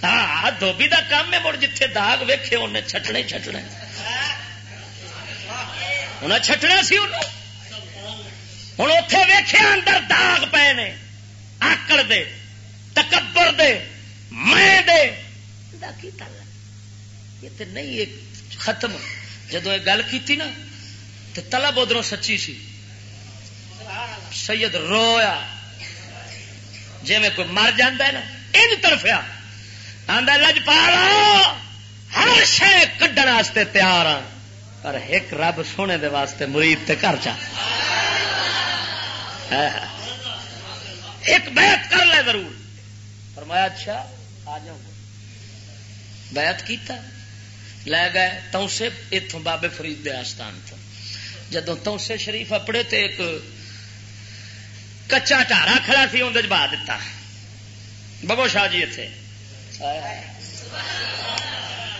ہاں،, ہاں دھوبی کا کام ہے مڑ جتھے داغ ویکھے، انہیں چھٹنے چھٹنے انہیں چھٹنا سی ہوں اتے ویخے اندر داغ پے نے، آکڑ دے، تکبر دے میں دے۔ یہ تو نہیں ایک ختم۔ جدو یہ گل کی نا تو تلب ادھر سچی سی۔ سید رویا۔ جی میں کوئی مر جا نا یہ طرفیا آدھا لج پالا ہر شہ کھڈن تیار ہاں۔ پر ایک رب سونے دے واسطے مرید تے کر چا ایک بیعت کر لے ضرور۔ فرمایا اچھا آ جاؤ بیعت کیتا۔ لے گئے، توسے اتوں بابے فرید دے آستان تو جدو توسے شریف اپڑے تے ایک کچا ٹارا کھڑا سی اندر بہا دیتا ببو شاہ جی اتنے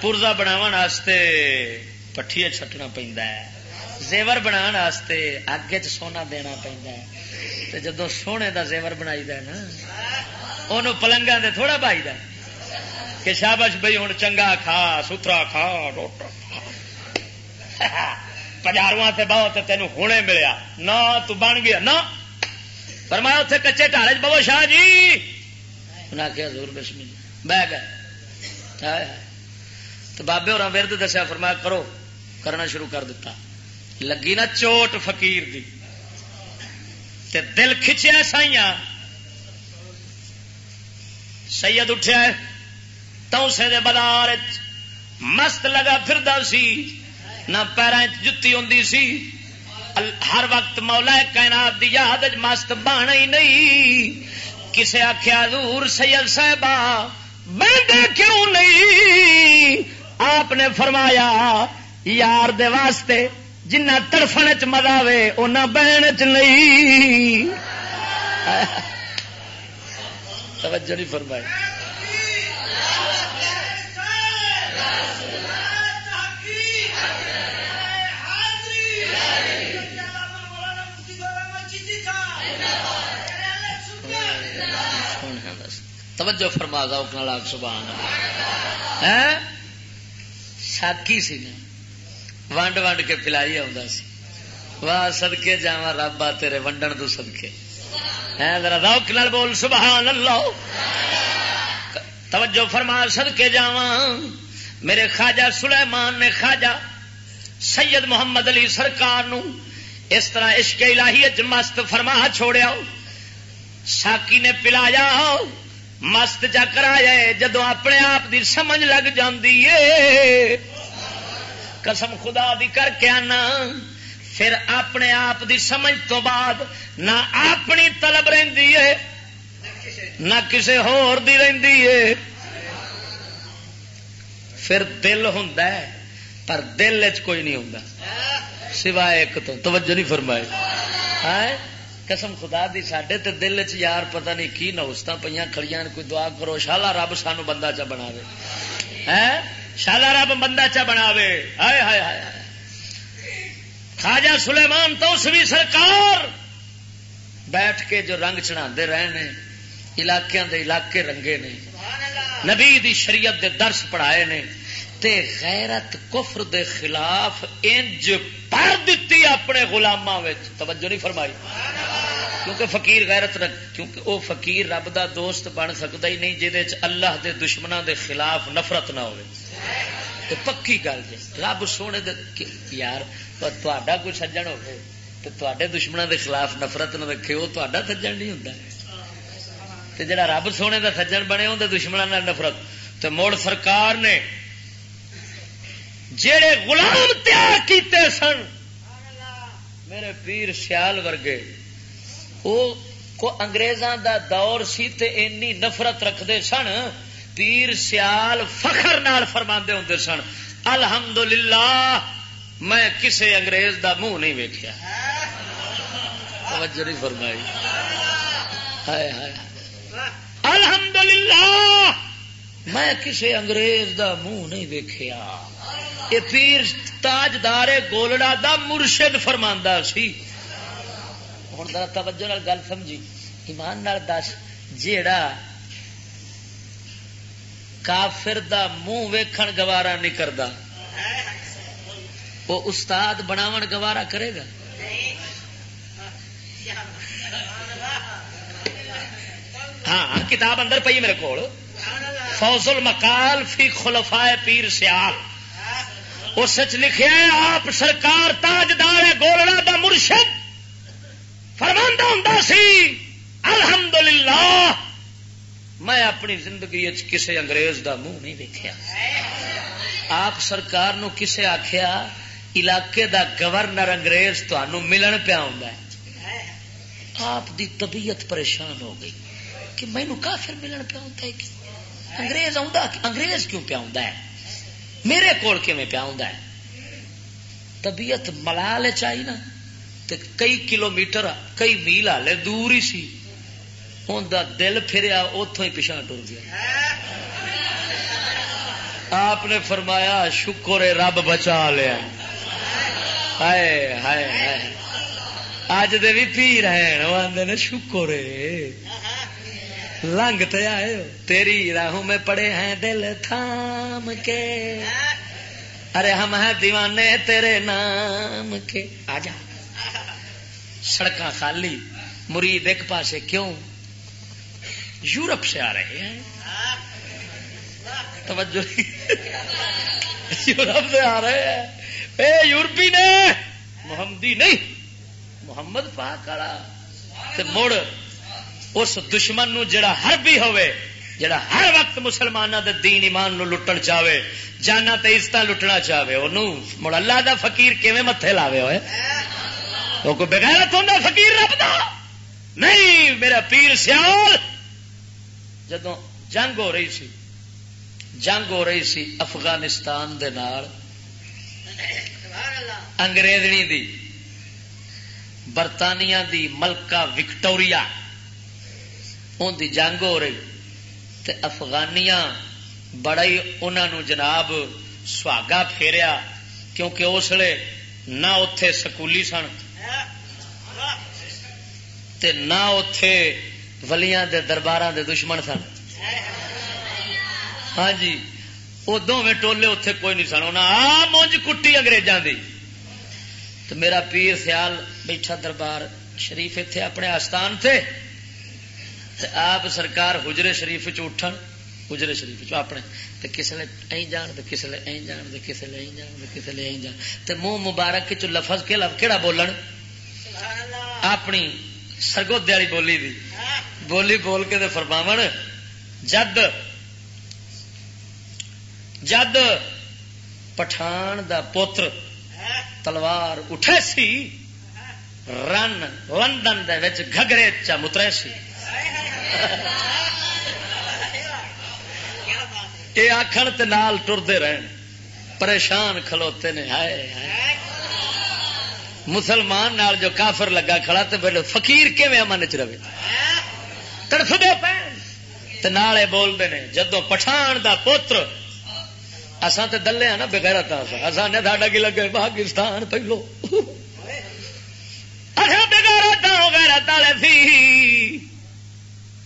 پورزا بناو پٹھیے چھٹنا پہنتا ہے، زیور بنا اگ چ سونا دینا پہنتا جدو سونے دا زیور بنائی نا ان پلنگا دے تھوڑا بائی دا کہ شابش بھائی ہوں چنگا کھا سترا کھا پجارواں سے بہت تینوں ہونے ملیا۔ نہ تو بن گیا۔ نہ فرمایا اتنے کچے ٹالے بابو شاہ جی۔ انہیں آخیا زور بسمی بہ گئے۔ تو بابے اور ورد دسیا، فرمایا کرو، کرنا شروع کر دیتا لگی نا چوٹ فقیر دی۔ تے دل کھچیا سائیاں۔ سید اٹھیا توسے دے بازار مست لگا پھر سی۔ نہ پیروں جتی ہوں سی۔ ہر وقت مولا کائنات دی یاد مست بان ہی نہیں۔ کسے آخیا دور سید صاحب بہتے کیوں نہیں؟ آپ نے فرمایا، یار دے واسطے جنہ تڑفن چ مزہ آئے ان بہن چ نہیں۔ توجہ نہیں فرمائی۔ توجہ فرما دا لاگ سبحان ساکی سی نا ونڈ ونڈ کے پلائی آ واہ سدکے جا رب آ تیرے ونڈن تو سدکے ذرا روک نال بول، سبحان اللہ۔ توجہ فرما سدکے جا میرے خواجہ سلیمان نے خواجہ سید محمد علی سرکار نو اس طرح عشق الہی مست فرما چھوڑیا۔ ساکی نے پلایا۔ مست چکر آیا جدو اپنے آپ دی سمجھ لگ جاندی ہے۔ قسم خدا دی کر کے آنا۔ پھر اپنے آپ دی سمجھ تو بعد نہ اپنی طلب رہی ہے، نہ کسی ہور دی رہی ہے۔ پھر دل ہوں پر دل چ کوئی نہیں ہوں سوائے ایک تو توجہ نہیں فرمائے قسم خدا دی ساڈے تے دل چ یار پتہ نہیں کی نوسط پہ کھڑیاں کوئی دعا کرو شالا رب سانو بندہ چا بنا شالا رب بندہ چا بنا ہائے ہائے ہائے خاجا سلیمان تو بھی سرکار بیٹھ کے جو رنگ چڑھا رہے علاقے دے علاقے رنگے نے۔ نبی دی شریعت دے درس پڑھائے نے تے غیرت کفر دے خلاف انج پر دیتی اپنے گلاما توجہ نہیں فرمائی۔ کیونکہ فقیر غیرت رکھ کیونکہ وہ فقیر رب دا دوست بن سکتا ہی نہیں جہد اللہ دے دشمنوں دے خلاف نفرت نہ ہو پکی گل جی رب سونے دے یار تا کوئی سجن ہوگی تو تے دشمنوں دے خلاف نفرت نہ رکھے، وہ تا سجن نہیں ہوں جڑا رب سونے دا سجن بنے اندر دشمنوں نفرت۔ تو مڑ سرکار نے جڑے غلام تیار کیتے سن، میرے پیر سیال ورگے وہ انگریزاں دا دور سی تے نفرت رکھتے سن، پیر سیال فخر نال فرما ہوں سن، الحمدللہ، میں کسے انگریز دا منہ نہیں ویکیا توجہ نہیں فرمائی۔ الحمدللہ، میں کسے انگریز دا منہ نہیں ویکیا یہ پیر تاجدار گولڑا دا مرشد فرما سی۔ ہوں ذرا توجہ نال گل سمجھی ایمان نال دس جیڑا کافر دا منہ ویکھن گوارا نہیں کرتا وہ استاد بناو گوارا کرے گا ہاں کتاب اندر پی میرے کو فوز المکال فی خلفائے پیر سیال اس لکھے آپ سرکار تاجدار گولڑا دا مرشد فرماندہ ہوں سی، الحمدللہ، میں اپنی زندگی کسے انگریز دا منہ نہیں دیکھا آپ سرکار نو کسے آخیا علاقے دا گورنر انگریز تہن ملن پیا ہوں آپ دی طبیعت پریشان ہو گئی کہ مینو کافر ملن پیا ہوتا ہے انگریز انگریز کیوں پیا ہوں میرے کول پیا ہوں طبیعت ملال چاہی نا۔ تے کئی کلو میٹر کئی میل ہالے دور ہی سی۔ ہوں دل پھریا اتوں ہی پچھا ٹر گیا۔ آپ نے فرمایا، شکر رب بچا لیا۔ ہائے ہائے ہائے۔ اج دے بھی پیر ہیں آدھے نے شکر لنگ تے آئے تیری راہوں میں پڑے ہیں دل تھام کے۔ ارے ہم ہیں دیوانے تیرے نام کے۔ آ جا۔ سڑک خالی، مرید ایک پاسے کیوں؟ یورپ سے آ رہے ہیں۔ توجہ۔ یورپ سے آ رہے ہیں۔ اے یورپی نے، محمدی نہیں، محمد پاک مڑ اس دشمن نو جڑا ہر بھی ہوئے، جڑا ہر وقت مسلمانوں دے دین ایمان نو لٹن چاہے جانا تے عزت لٹنا چاہے انہوں مڑ اللہ دا فقیر کیویں متے لاوے ہوئے؟ وہ کوئی بغیرت ہوں فقیر رب دا؟ نہیں، میرا پیر سیال۔ جدو جنگ ہو رہی سی، جنگ ہو رہی سی افغانستان دے نال، انگریزنی دی، برطانیہ دی ملکہ وکٹوریا ان دی جنگ ہو رہی۔ تے افغانیاں بڑا ہی انہوں جناب سہاگا پھیریا، کیونکہ اس لیے نہ اتے سکولی سن۔ تے نہ اتے ولیاں دے دربار دے دشمن سن۔ ہاں جی وہ دونوں ٹولے اتے کوئی نہیں سن۔ آ مونج کٹی اگریزاں دی۔ تو میرا پیر سیال بیٹھا دربار شریف اتے اپنے آستان تھے آپ سرکار حجرے شریف چٹھن حجرے شریف چ اپنے۔ کسی نے اہ جان تو کسی نے اہ جان تو کسی نے اہ جان تو کسی نے اہ جان۔ تو منہ مبارک چ لفظ کہڑا بولن؟ اپنی سرگودے والی بولی دی بولی بول کے فرماو جد جد پٹھان دا پوتر تلوار اٹھے سی رن لندن گھگرے چا مترے سی یہ آخر ٹرتے رہن پریشان کھلوتے نے ہائے مسلمان نال جو کافر لگا کھڑا تو پہلے فقیر کیون امن چ رہے؟ تڑفتے پہ نالے بولتے ہیں جدو پٹھان دا پوتر اسان تے دلے ہیں نا، بغیر اصا نے ساڈا کی لگے، پاکستان پہلو۔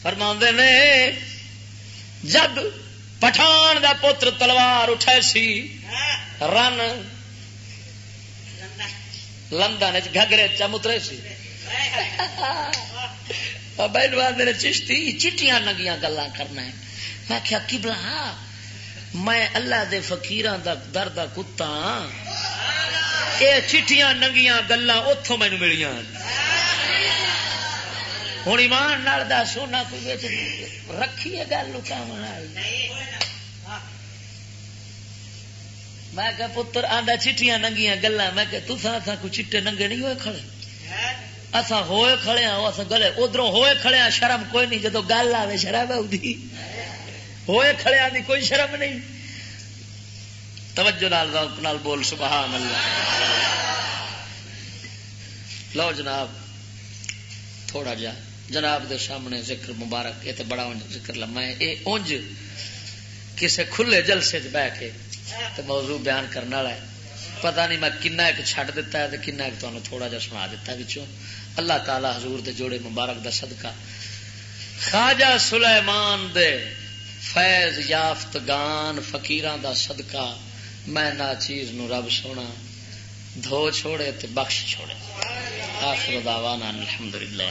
فرما نے، جب پٹھان دا پتر تلوار اٹھے سی، رن لندن گگڑے چمترے سی۔ بہن چشتی چیٹیاں نگیاں گلا کرنا ہے۔ میں کیا کبلا میں اللہ دے فقیران دا درد کتا ہاں۔ یہ چیٹیاں ننگیاں گلا اتوں مینو ملیاں۔ ہوں ایمان نال دا سونا کوئی رکھیے گل لکاو میں کہ پتر آدھا چیٹیاں ننگیاں گلا میں کہ تسا کوئی چیٹے ننگے نہیں ہوئے کھڑے؟ اصا ہوئے کھڑے ہاں گلے۔ ادھر ہوئے کھڑے ہاں شرم کوئی نہیں۔ جدو گل آئے شرم آئی ہوئے کھڑے ہاں، دی کوئی شرم نہیں۔ توجہ نال نال بول، سبحان اللہ۔ لو جناب، تھوڑا جا۔ جناب دے سامنے ذکر مبارک، یہ تو بڑا ذکر لما ہے۔ یہ اونج کسے کھلے جلسے چ بہ کے تو موضوع بیان کرنے والا ہے۔ پتہ نہیں میں کنا ایک چھڈ دیتا ہے کنا ایک تمہیں تھوڑا جا سنا دیتا بچوں اللہ تعالی حضور دے جوڑے مبارک دا صدقہ۔ خواجہ سلیمان دے فیض یافتگان فقیران دا صدقہ۔ میں نہ چیز نو رب سونا۔ دھو چھوڑے تے بخش چھوڑے۔ آخر دعوانا الحمدللہ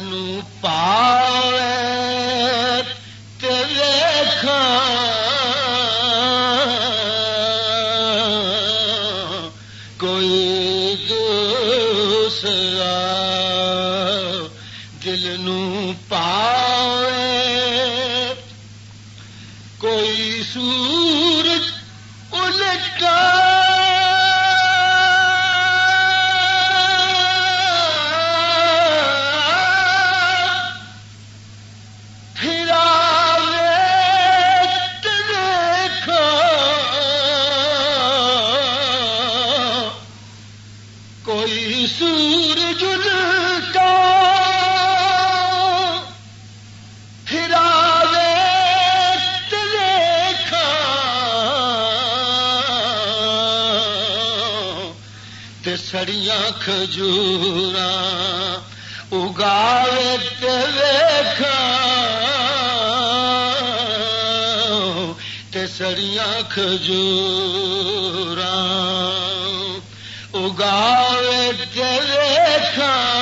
نو پا کھجور اگاوے تسڑیاں کھجور اگاوے تے کوئی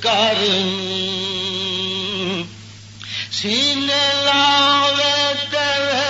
کر سینے لاوے تیرے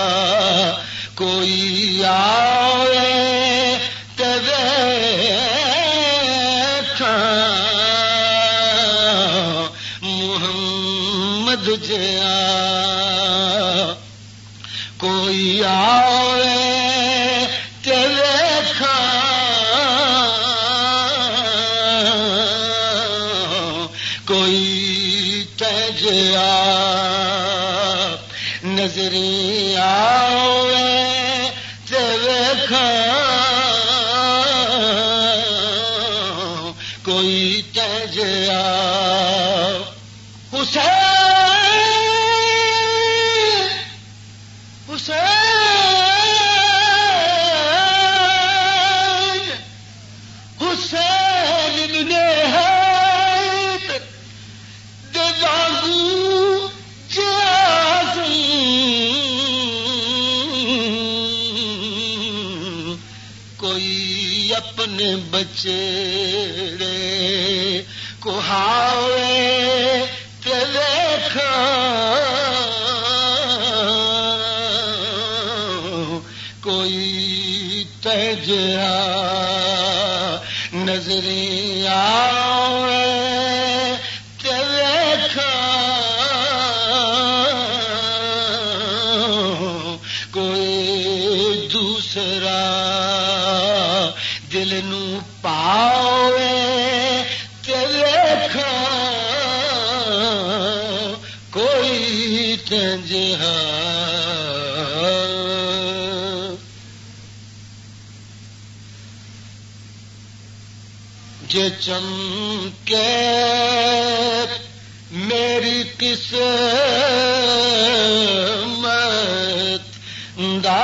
ہاں یہ چمکے میری قسمت دا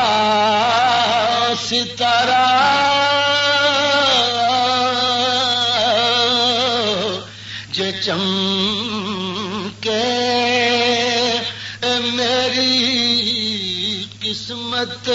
ستارہ رحمت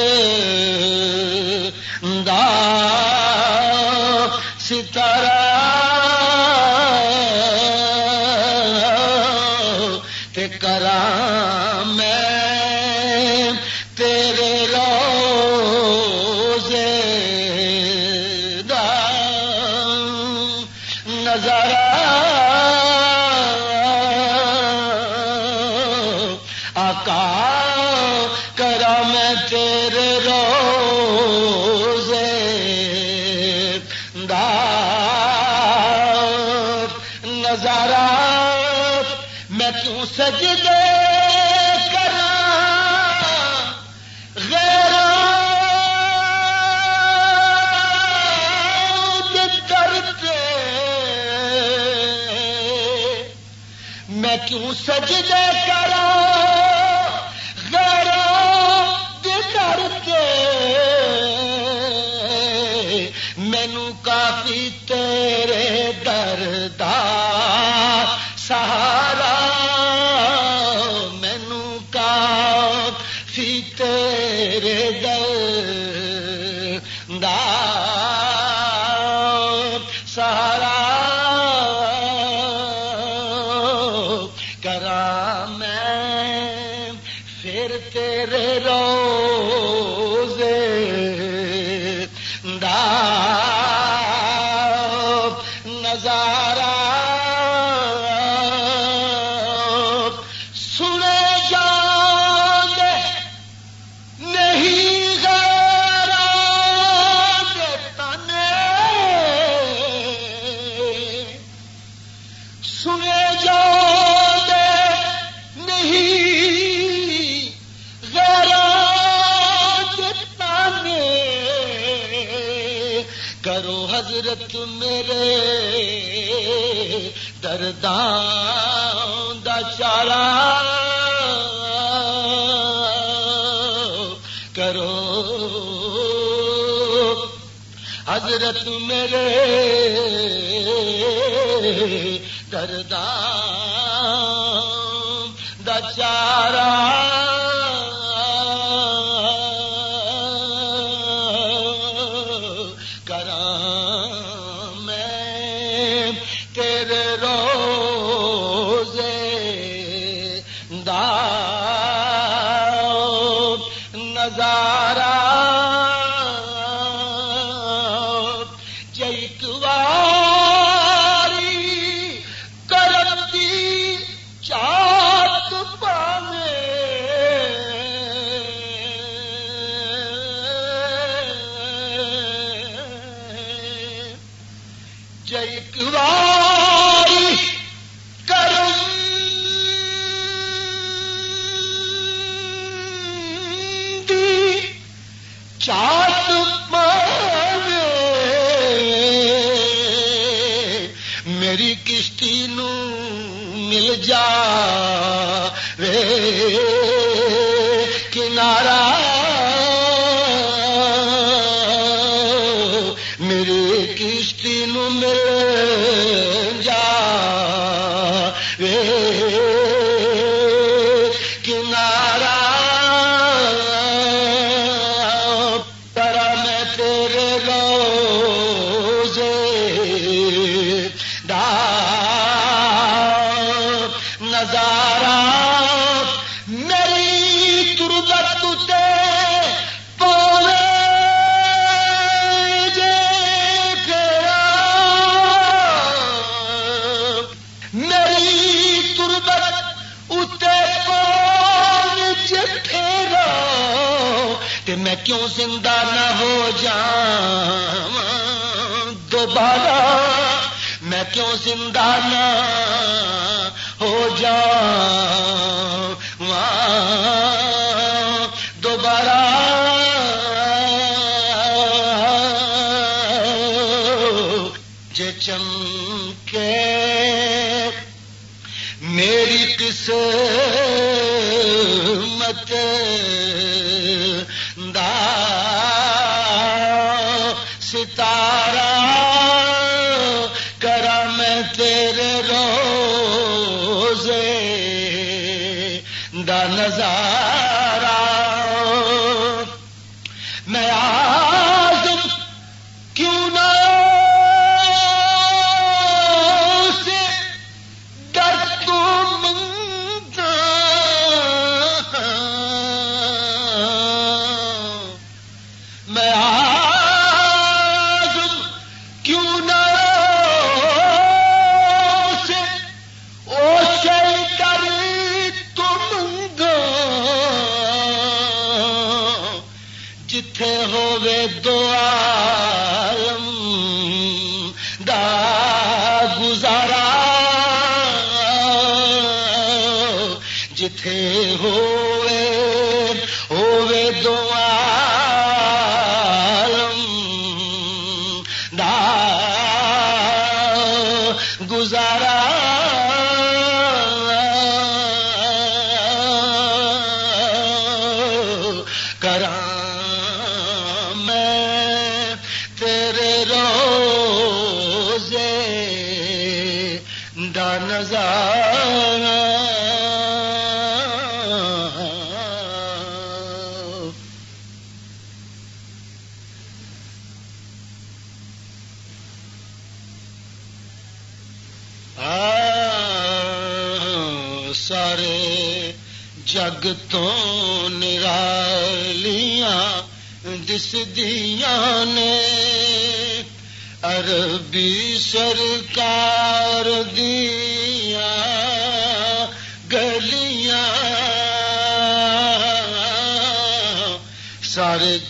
دا چارا کرو۔ حضرت میرے دردان دا چارہ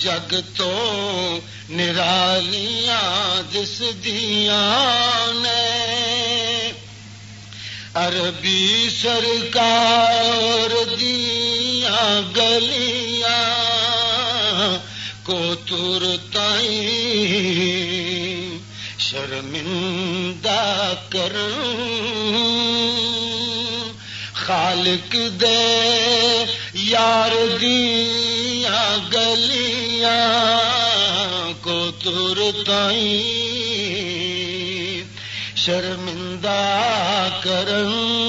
جگ تو نرالیاں دس دیا نے۔ عربی سرکار دیا گلیاں کو تر شرمندہ کر خالق دے یار کو تر شرمندہ کرن